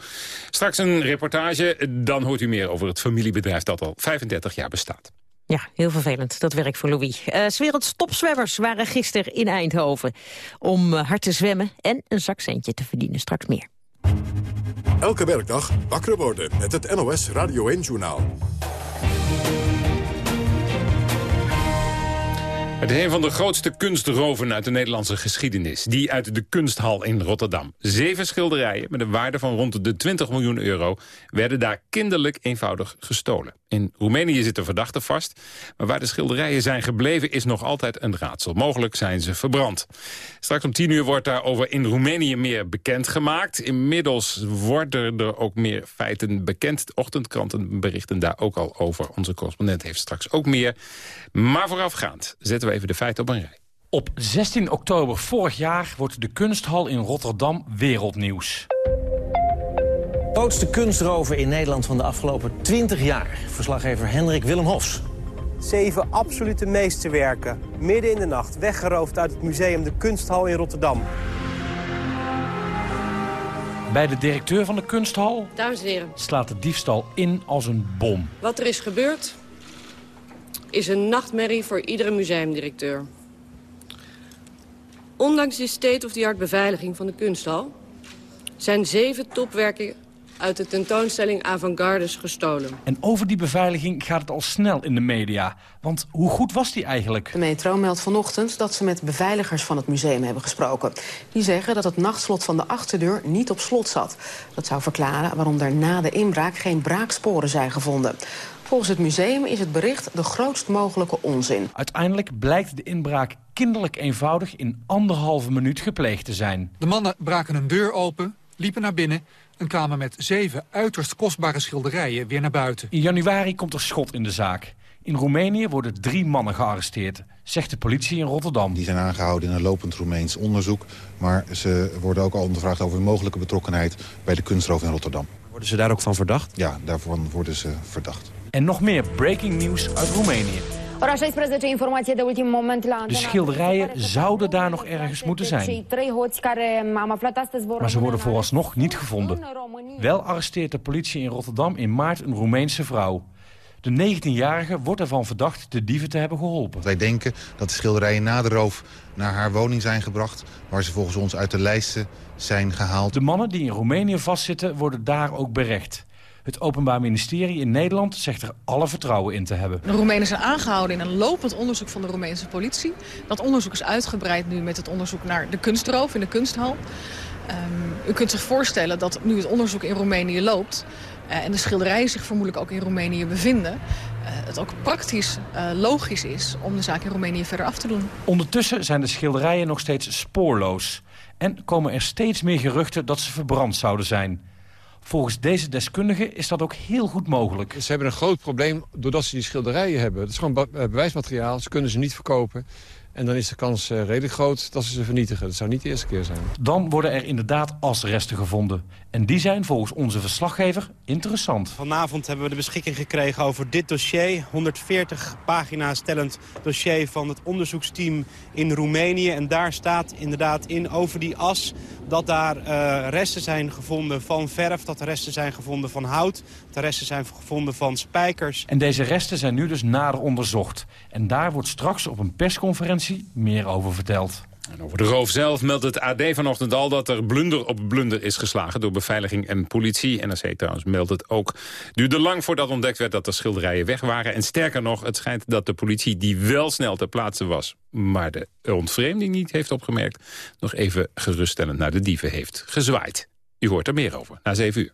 Straks een reportage, dan hoort u meer over het familiebedrijf dat al 35 jaar bestaat. Ja, heel vervelend. Dat werkt voor Louis. Uh, 's werelds topzwemmers waren gisteren in Eindhoven. Om uh, hard te zwemmen en een zakcentje te verdienen. Straks meer. Elke werkdag wakker worden met het NOS Radio 1-journaal. Het is een van de grootste kunstroven uit de Nederlandse geschiedenis. Die uit de kunsthal in Rotterdam. Zeven schilderijen met een waarde van rond de 20 miljoen euro... werden daar kinderlijk eenvoudig gestolen. In Roemenië zitten verdachten vast. Maar waar de schilderijen zijn gebleven is nog altijd een raadsel. Mogelijk zijn ze verbrand. Straks om tien uur wordt daarover in Roemenië meer bekendgemaakt. Inmiddels worden er ook meer feiten bekend. Ochtendkranten berichten daar ook al over. Onze correspondent heeft straks ook meer. Maar voorafgaand zetten we even de feiten op een rij. Op 16 oktober vorig jaar wordt de kunsthal in Rotterdam wereldnieuws. Grootste kunstrover in Nederland van de afgelopen 20 jaar. Verslaggever Hendrik Willem Hofs. Zeven absolute meesterwerken, midden in de nacht, weggeroofd uit het museum De Kunsthal in Rotterdam. Bij de directeur van de kunsthal Dames en heren, slaat de diefstal in als een bom. wat er is gebeurd is een nachtmerrie voor iedere museumdirecteur. Ondanks de state-of-the-art beveiliging van de kunsthal... zijn zeven topwerken uit de tentoonstelling Avantgardes gestolen. En over die beveiliging gaat het al snel in de media. Want hoe goed was die eigenlijk? De metro meldt vanochtend dat ze met beveiligers van het museum hebben gesproken. Die zeggen dat het nachtslot van de achterdeur niet op slot zat. Dat zou verklaren waarom er na de inbraak geen braaksporen zijn gevonden. Volgens het museum is het bericht de grootst mogelijke onzin. Uiteindelijk blijkt de inbraak kinderlijk eenvoudig in anderhalve minuut gepleegd te zijn. De mannen braken een deur open, liepen naar binnen... en kwamen met zeven uiterst kostbare schilderijen weer naar buiten. In januari komt er schot in de zaak. In Roemenië worden drie mannen gearresteerd, zegt de politie in Rotterdam. Die zijn aangehouden in een lopend Roemeens onderzoek. Maar ze worden ook al ondervraagd over hun mogelijke betrokkenheid bij de kunstroof in Rotterdam. Worden ze daar ook van verdacht? Ja, daarvan worden ze verdacht. En nog meer breaking news uit Roemenië. Ora 16, informație de ultim moment la De schilderijen zouden daar nog ergens moeten zijn. Maar ze worden vooralsnog niet gevonden. Wel arresteert de politie in Rotterdam in maart een Roemeense vrouw. De 19-jarige wordt ervan verdacht de dieven te hebben geholpen. Wij denken dat de schilderijen na de roof naar haar woning zijn gebracht... waar ze volgens ons uit de lijsten zijn gehaald. De mannen die in Roemenië vastzitten worden daar ook berecht. Het Openbaar Ministerie in Nederland zegt er alle vertrouwen in te hebben. De Roemenen zijn aangehouden in een lopend onderzoek van de Roemeense politie. Dat onderzoek is uitgebreid nu met het onderzoek naar de kunstroof in de kunsthal. Um, u kunt zich voorstellen dat nu het onderzoek in Roemenië loopt... Uh, en de schilderijen zich vermoedelijk ook in Roemenië bevinden... Uh, het ook praktisch uh, logisch is om de zaak in Roemenië verder af te doen. Ondertussen zijn de schilderijen nog steeds spoorloos. En komen er steeds meer geruchten dat ze verbrand zouden zijn. Volgens deze deskundigen is dat ook heel goed mogelijk. Ze hebben een groot probleem doordat ze die schilderijen hebben. Het is gewoon be bewijsmateriaal, ze kunnen ze niet verkopen. En dan is de kans uh, redelijk groot dat ze ze vernietigen. Dat zou niet de eerste keer zijn. Dan worden er inderdaad asresten gevonden. En die zijn volgens onze verslaggever interessant. Vanavond hebben we de beschikking gekregen over dit dossier. 140 pagina's tellend dossier van het onderzoeksteam in Roemenië. En daar staat inderdaad in over die as dat daar uh, resten zijn gevonden van verf. Dat er resten zijn gevonden van hout. Resten zijn gevonden van spijkers. En deze resten zijn nu dus nader onderzocht. En daar wordt straks op een persconferentie meer over verteld. En over de roof zelf meldt het AD vanochtend al dat er blunder op blunder is geslagen door beveiliging en politie. NRC trouwens meldt het ook. Duurde lang voordat ontdekt werd dat de schilderijen weg waren. En sterker nog, het schijnt dat de politie die wel snel ter plaatse was, maar de ontvreemding niet heeft opgemerkt, nog even geruststellend naar de dieven heeft gezwaaid. U hoort er meer over, na 7 uur.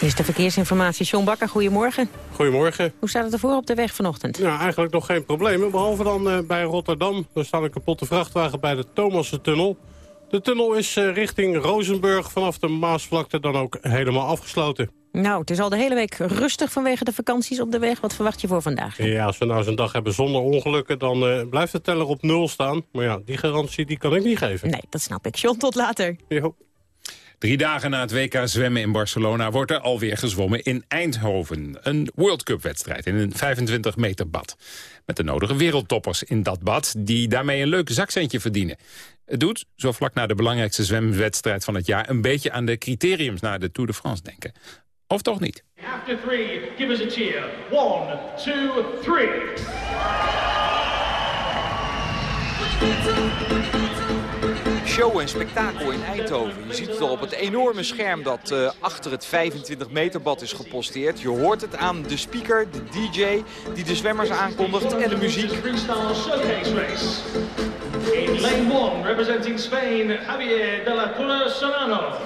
Is de verkeersinformatie. John Bakker, goedemorgen. Goedemorgen. Hoe staat het ervoor op de weg vanochtend? Ja, eigenlijk nog geen problemen. Behalve dan uh, bij Rotterdam. Er staat een kapotte vrachtwagen bij de Thomassentunnel. De tunnel is uh, richting Rozenburg vanaf de Maasvlakte dan ook helemaal afgesloten. Nou, het is al de hele week rustig vanwege de vakanties op de weg. Wat verwacht je voor vandaag? Ja, als we nou zo'n dag hebben zonder ongelukken... dan uh, blijft de teller op nul staan. Maar ja, die garantie die kan ik niet geven. Nee, dat snap ik. John, tot later. Jo. Drie dagen na het WK zwemmen in Barcelona wordt er alweer gezwommen in Eindhoven. Een World Cup wedstrijd in een 25 meter bad. Met de nodige wereldtoppers in dat bad die daarmee een leuk zakcentje verdienen. Het doet, zo vlak na de belangrijkste zwemwedstrijd van het jaar... een beetje aan de criteriums naar de Tour de France denken. Of toch niet? After three, give us a cheer. One, two, three. Show en spektakel in Eindhoven. Je ziet het al op het enorme scherm dat uh, achter het 25 meter bad is geposteerd. Je hoort het aan de speaker, de DJ, die de zwemmers aankondigt en de muziek. In lane 1, representing Spain, Javier de la.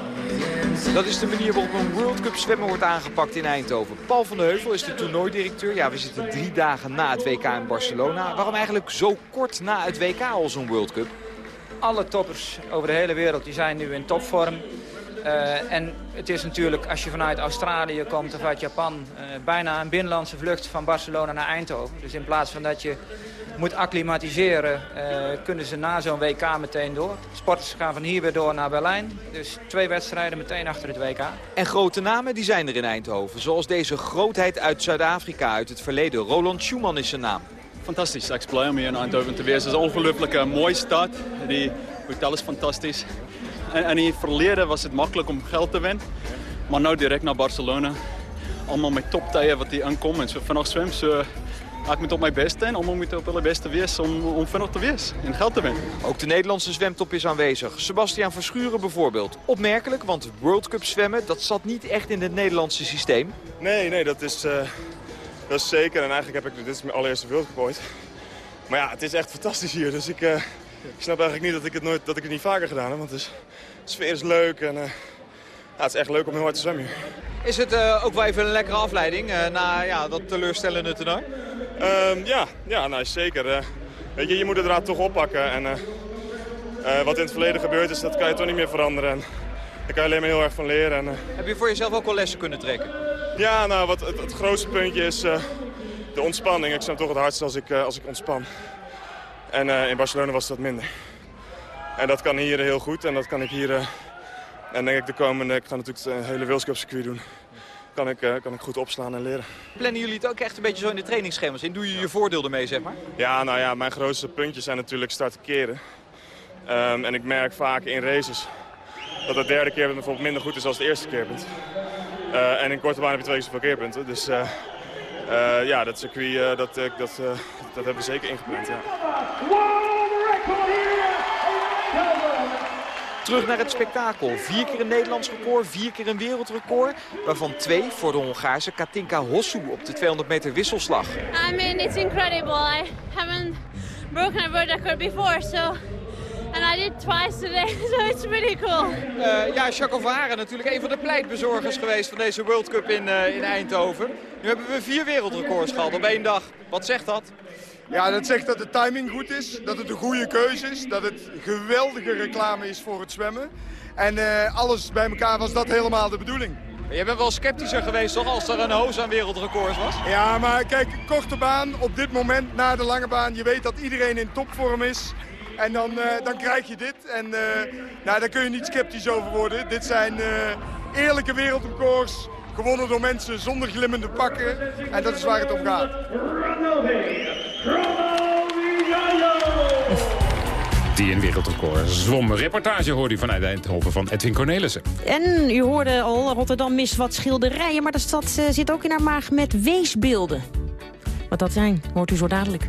Dat is de manier waarop een World Cup zwemmen wordt aangepakt in Eindhoven. Paul van de Heuvel is de toernooidirecteur. Ja, we zitten drie dagen na het WK in Barcelona. Waarom eigenlijk zo kort na het WK al zo'n World Cup? Alle toppers over de hele wereld die zijn nu in topvorm. Uh, en het is natuurlijk, als je vanuit Australië komt of uit Japan... Uh, bijna een binnenlandse vlucht van Barcelona naar Eindhoven. Dus in plaats van dat je moet acclimatiseren, uh, kunnen ze na zo'n WK meteen door. Sporters gaan van hier weer door naar Berlijn. Dus twee wedstrijden meteen achter het WK. En grote namen die zijn er in Eindhoven. Zoals deze grootheid uit Zuid-Afrika uit het verleden. Roland Schumann is zijn naam. Fantastisch, ik blij om hier in Eindhoven te wezen. Het is een ongelooflijke mooie stad. Die hotel is fantastisch. En, en in het verleden was het makkelijk om geld te winnen. Maar nu direct naar Barcelona. Allemaal met toptijden wat die aankomen. En zo vannacht zwem, zo ik moet op mijn best en allemaal moeten op het beste wees om, om te wees en geld te winnen. Ook de Nederlandse zwemtop is aanwezig. Sebastiaan Verschuren bijvoorbeeld. Opmerkelijk, want World Cup zwemmen, dat zat niet echt in het Nederlandse systeem. Nee, nee, dat is, uh, dat is zeker. En eigenlijk heb ik, dit is mijn allereerste World Cup ooit. Maar ja, het is echt fantastisch hier. Dus ik, uh, ik snap eigenlijk niet dat ik het, nooit, dat ik het niet vaker gedaan heb. Want het is, de sfeer is leuk en uh, ja, het is echt leuk om heel hard te zwemmen hier. Is het ook wel even een lekkere afleiding na ja, dat teleurstellende toernooi? Um, ja, ja nou, zeker. Weet je, je moet het draad toch oppakken. En, wat in het verleden gebeurd is, dat kan je toch niet meer veranderen. En daar kan je alleen maar heel erg van leren. En, Heb je voor jezelf ook wel lessen kunnen trekken? Ja, nou, wat, het, het grootste puntje is de ontspanning. Ik snap toch het hardst als ik, als ik ontspan. En in Barcelona was dat minder. En dat kan hier heel goed. En dat kan ik hier... en denk ik de komende... Ik ga natuurlijk het hele Wilscup circuit doen kan ik, kan ik goed opslaan en leren. Plannen jullie het ook echt een beetje zo in de trainingsschema's in? Doe je je voordeel ermee, zeg maar? Ja, nou ja, mijn grootste puntjes zijn natuurlijk starten keren. Um, en ik merk vaak in races dat de derde keer bijvoorbeeld minder goed is als de eerste keerpunt. Uh, en in korte baan heb je twee keer zoveel keerpunten. Dus uh, ja, dat circuit, dat, dat, dat hebben we zeker ingepland, ja. Terug naar het spektakel. Vier keer een Nederlands record, vier keer een wereldrecord. Waarvan twee voor de Hongaarse Katinka Hossu op de 200 meter wisselslag. I mean, it's incredible. I haven't broken a world record before, so... And I did twice today, so it's really cool. Uh, ja, Jacques Varen natuurlijk een van de pleitbezorgers geweest van deze World Cup in, uh, in Eindhoven. Nu hebben we vier wereldrecords gehad op één dag. Wat zegt dat? Ja, dat zegt dat de timing goed is, dat het een goede keuze is, dat het geweldige reclame is voor het zwemmen. En uh, alles bij elkaar was dat helemaal de bedoeling. Je bent wel sceptischer geweest toch, als er een hoos aan wereldrecords was? Ja, maar kijk, korte baan op dit moment na de lange baan. Je weet dat iedereen in topvorm is. En dan, uh, dan krijg je dit. En uh, nou, daar kun je niet sceptisch over worden. Dit zijn eerlijke wereldrecords. Gewonnen door mensen zonder glimmende pakken. En dat is waar het om gaat. Die een wereldrecord zwom. Reportage hoorde u vanuit Eindhoven van Edwin Cornelissen. En u hoorde al, Rotterdam mist wat schilderijen... maar de stad zit ook in haar maag met weesbeelden. Wat dat zijn, hoort u zo dadelijk.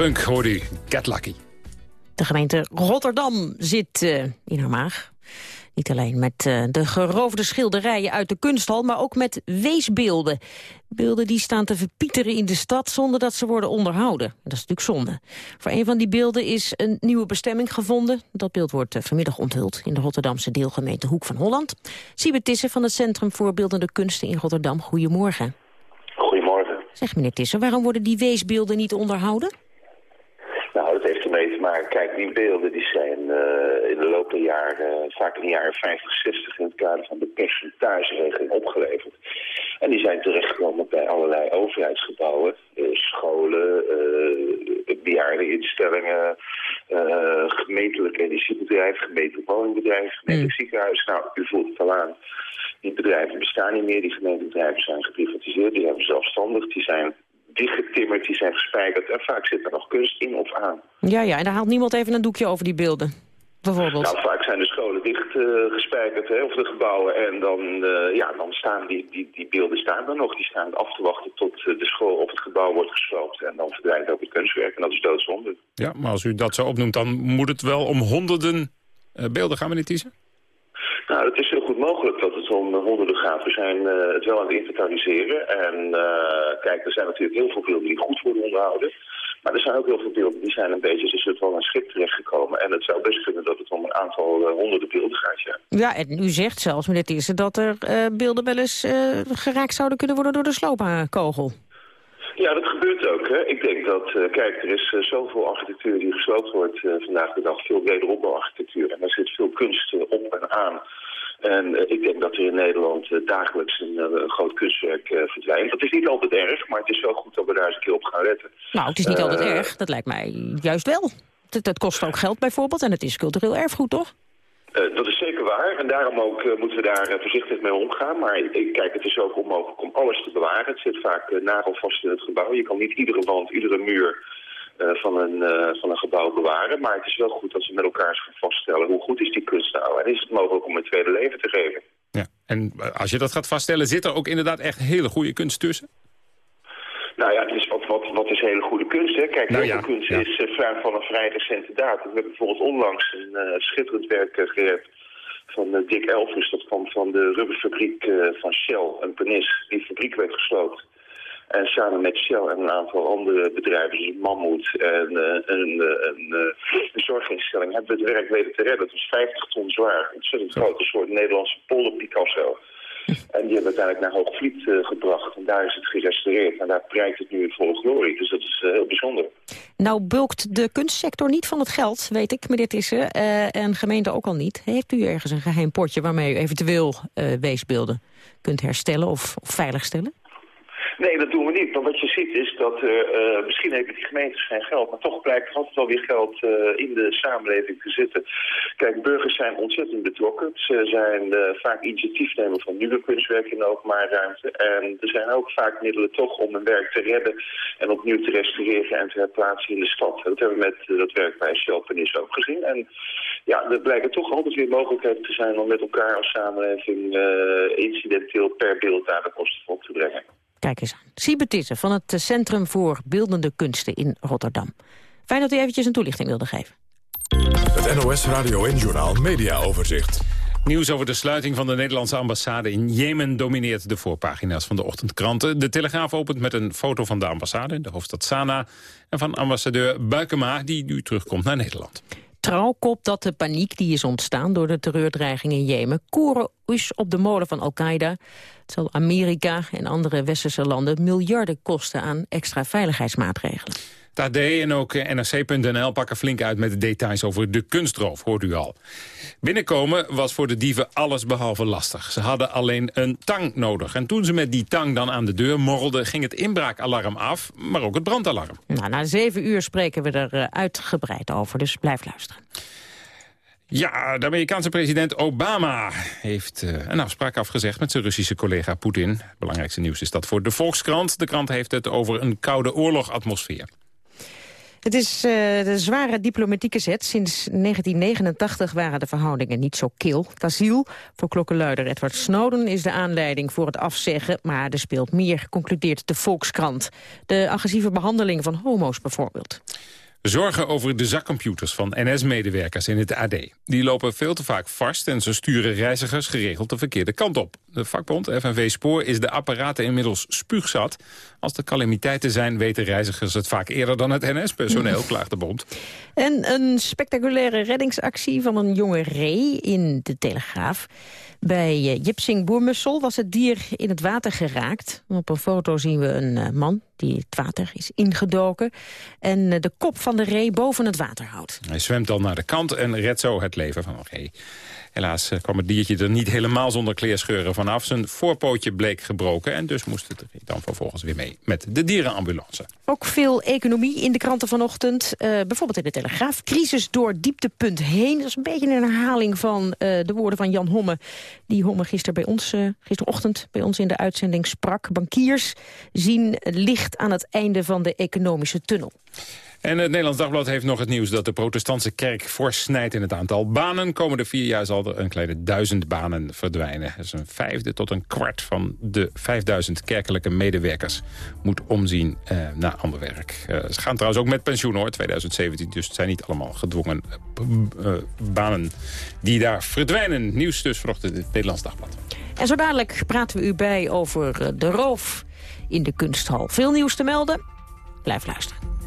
Punk hoorde u. Get Lucky. De gemeente Rotterdam zit eh, in haar maag. Niet alleen met eh, de geroofde schilderijen uit de kunsthal... maar ook met weesbeelden. Beelden die staan te verpieteren in de stad zonder dat ze worden onderhouden. Dat is natuurlijk zonde. Voor een van die beelden is een nieuwe bestemming gevonden. Dat beeld wordt eh, vanmiddag onthuld in de Rotterdamse deelgemeente Hoek van Holland. Siebe Tissen van het Centrum voor Beeldende Kunsten in Rotterdam. Goedemorgen. Goedemorgen. Zeg meneer Tissen, waarom worden die weesbeelden niet onderhouden? Nou, dat heeft ermee te maken. Kijk, die beelden die zijn eh, in de loop der jaren, eh, vaak in de jaren 50, 60, in het kader van de percentageregeling opgeleverd. En die zijn terechtgekomen bij allerlei overheidsgebouwen, eh, scholen, uh, bejaardeninstellingen, uh, gemeentelijke energiebedrijven, gemeentelijk woningbedrijven, gemeentelijk ziekenhuis. Nou, u voelt het al aan. Die bedrijven bestaan niet meer, die gemeentebedrijven zijn geprivatiseerd, die hebben zelfstandig, die zijn dichtgetimmerd, die zijn gespijkerd en vaak zit er nog kunst in of aan. Ja, ja, en daar haalt niemand even een doekje over die beelden, bijvoorbeeld. Nou, vaak zijn de scholen dichtgespijkerd, hè, of de gebouwen, en dan, uh, ja, dan staan die, die, die beelden staan er nog. Die staan af te wachten tot uh, de school of het gebouw wordt gesloopt. En dan verdwijnt ook het kunstwerk en dat is doodzonde. Ja, maar als u dat zo opnoemt, dan moet het wel om honderden uh, beelden gaan, meneer Thiessen? Nou, het is heel goed mogelijk dat het om honderden gaat. We zijn uh, het wel aan het inventariseren. En uh, kijk, er zijn natuurlijk heel veel beelden die goed worden onderhouden. Maar er zijn ook heel veel beelden die zijn een beetje, ze zitten wel aan schip terechtgekomen. En het zou best kunnen dat het om een aantal uh, honderden beelden gaat, ja. Ja, en u zegt zelfs, meneer Thiersen, dat er beelden wel eens geraakt zouden kunnen worden door de sloopkogel. Ja, dat gebeurt ook. Hè. Ik denk dat, uh, kijk, er is uh, zoveel architectuur die gesloopt wordt uh, vandaag de dag. Veel wederopbouwarchitectuur. En daar zit veel kunst op en aan. En ik denk dat er in Nederland dagelijks een, groot kunstwerk verdwijnt. Dat is niet altijd erg, maar het is wel goed dat we daar eens een keer op gaan letten. Nou, het is niet altijd erg. Dat lijkt mij juist wel. Dat, dat kost ook geld bijvoorbeeld en het is cultureel erfgoed, toch? Uh, dat is zeker waar en daarom ook uh, moeten we daar uh, voorzichtig mee omgaan. Maar ik, kijk, het is ook onmogelijk om alles te bewaren. Het zit vaak nagelvast in het gebouw. Je kan niet iedere wand, iedere muur van, een, van een gebouw bewaren. Maar het is wel goed dat we met elkaar gaan vaststellen hoe goed is die kunst nou. En is het mogelijk om een tweede leven te geven. Ja, en als je dat gaat vaststellen, zit er ook inderdaad echt hele goede kunst tussen? Nou ja, is wat, wat, wat is hele goede kunst, hè? Kijk, nou, ja, kunst ja. is uh, van een vrij recente datum. We hebben bijvoorbeeld onlangs een uh, schitterend werk uh, gered van eh, Dick Elvis. Dat kwam van de rubberfabriek eh, van Shell, een Penis. Die fabriek werd gesloten. En samen met Shell en een aantal andere bedrijven, zoals Mammoet en eh, een, eh, een, eh, een zorginstelling, hebben we het werk weten te redden. Het was 50 ton zwaar. Ontzettend groot. Een soort Nederlandse polder Picasso. En die hebben we uiteindelijk naar Hoogvliet eh, gebracht. En daar is het gerestaureerd. En daar prijkt het nu in volle glorie. Dus dat is eh, heel bijzonder. Nou bulkt de kunstsector niet van het geld, weet ik, meneer Tissen. eh, en gemeente ook al niet. Heeft u ergens een geheim potje waarmee u eventueel weesbeelden kunt herstellen of, of veiligstellen? Nee, dat doen we niet. Maar wat je ziet is dat er, eh, misschien hebben die gemeentes geen geld, maar toch blijkt er altijd wel weer geld eh, in de samenleving te zitten. Kijk, burgers zijn ontzettend betrokken. Ze zijn eh, vaak initiatiefnemer van nieuwe kunstwerk in de openbare ruimte. En er zijn ook vaak middelen toch om een werk te redden en opnieuw te restaureren en te herplaatsen in de stad. Dat hebben we met eh, dat werk bij Shell Penis ook gezien. En ja, er blijken toch altijd weer mogelijkheden te zijn om met elkaar als samenleving eh, incidenteel per beeld daar de kosten op te brengen. Kijk eens aan. Siebe Tissen van het Centrum voor Beeldende Kunsten in Rotterdam. Fijn dat u eventjes een toelichting wilde geven. Het NOS Radio en Journaal Media Overzicht. Nieuws over de sluiting van de Nederlandse ambassade in Jemen domineert de voorpagina's van de ochtendkranten. De Telegraaf opent met een foto van de ambassade in de hoofdstad Sanaa en van ambassadeur Buikema die nu terugkomt naar Nederland. Trouw kopt dat de paniek die is ontstaan door de terreurdreiging in Jemen... koren is op de molen van Al-Qaeda. Het zal Amerika en andere westerse landen miljarden kosten aan extra veiligheidsmaatregelen. AD en ook eh, NRC.nl pakken flink uit met de details over de kunstroof, hoort u al. Binnenkomen was voor de dieven alles behalve lastig. Ze hadden alleen een tang nodig. En toen ze met die tang dan aan de deur morrelden... ging het inbraakalarm af, maar ook het brandalarm. Nou, na zeven uur spreken we er eh, uitgebreid over, dus blijf luisteren. Ja, de Amerikaanse president Obama heeft uh, een afspraak afgezegd met zijn Russische collega Poetin. Het belangrijkste nieuws is dat voor de Volkskrant. De krant heeft het over een koude oorlogatmosfeer. Het is uh, de zware diplomatieke zet. Sinds 1989 waren de verhoudingen niet zo kil. Asiel voor klokkenluider Edward Snowden is de aanleiding voor het afzeggen. Maar er speelt meer, concludeert de Volkskrant. De agressieve behandeling van homo's bijvoorbeeld. Zorgen over de zakcomputers van NS-medewerkers in het AD. Die lopen veel te vaak vast en ze sturen reizigers geregeld de verkeerde kant op. De vakbond FNV Spoor is de apparaten inmiddels spuugzat. Als er calamiteiten zijn weten reizigers het vaak eerder dan het NS-personeel, klaagt de bond. En een spectaculaire reddingsactie van een jonge ree in de Telegraaf. Bij uh, Jipsing Boermussel was het dier in het water geraakt. Op een foto zien we een uh, man die het water is ingedoken... en uh, de kop van de ree boven het water houdt. Hij zwemt dan naar de kant en redt zo het leven van een ree. Helaas kwam het diertje er niet helemaal zonder kleerscheuren vanaf. Zijn voorpootje bleek gebroken en dus moest het dan vervolgens weer mee met de dierenambulance. Ook veel economie in de kranten vanochtend. Uh, bijvoorbeeld in de Telegraaf. Crisis door dieptepunt heen. Dat is een beetje een herhaling van uh, de woorden van Jan Homme. Die Homme gisteren bij ons, uh, gisterochtend bij ons in de uitzending sprak. Bankiers zien licht aan het einde van de economische tunnel. En het Nederlands Dagblad heeft nog het nieuws dat de protestantse kerk fors snijdt in het aantal banen. Komende vier jaar zal er een kleine duizend banen verdwijnen. Dat is een vijfde tot een kwart van de 5000 kerkelijke medewerkers moet omzien eh, naar ander werk. Uh, ze gaan trouwens ook met pensioen hoor, 2017. Dus het zijn niet allemaal gedwongen uh, banen die daar verdwijnen. Nieuws dus vanochtend in het Nederlands Dagblad. En zo dadelijk praten we u bij over de roof in de kunsthal. Veel nieuws te melden. Blijf luisteren.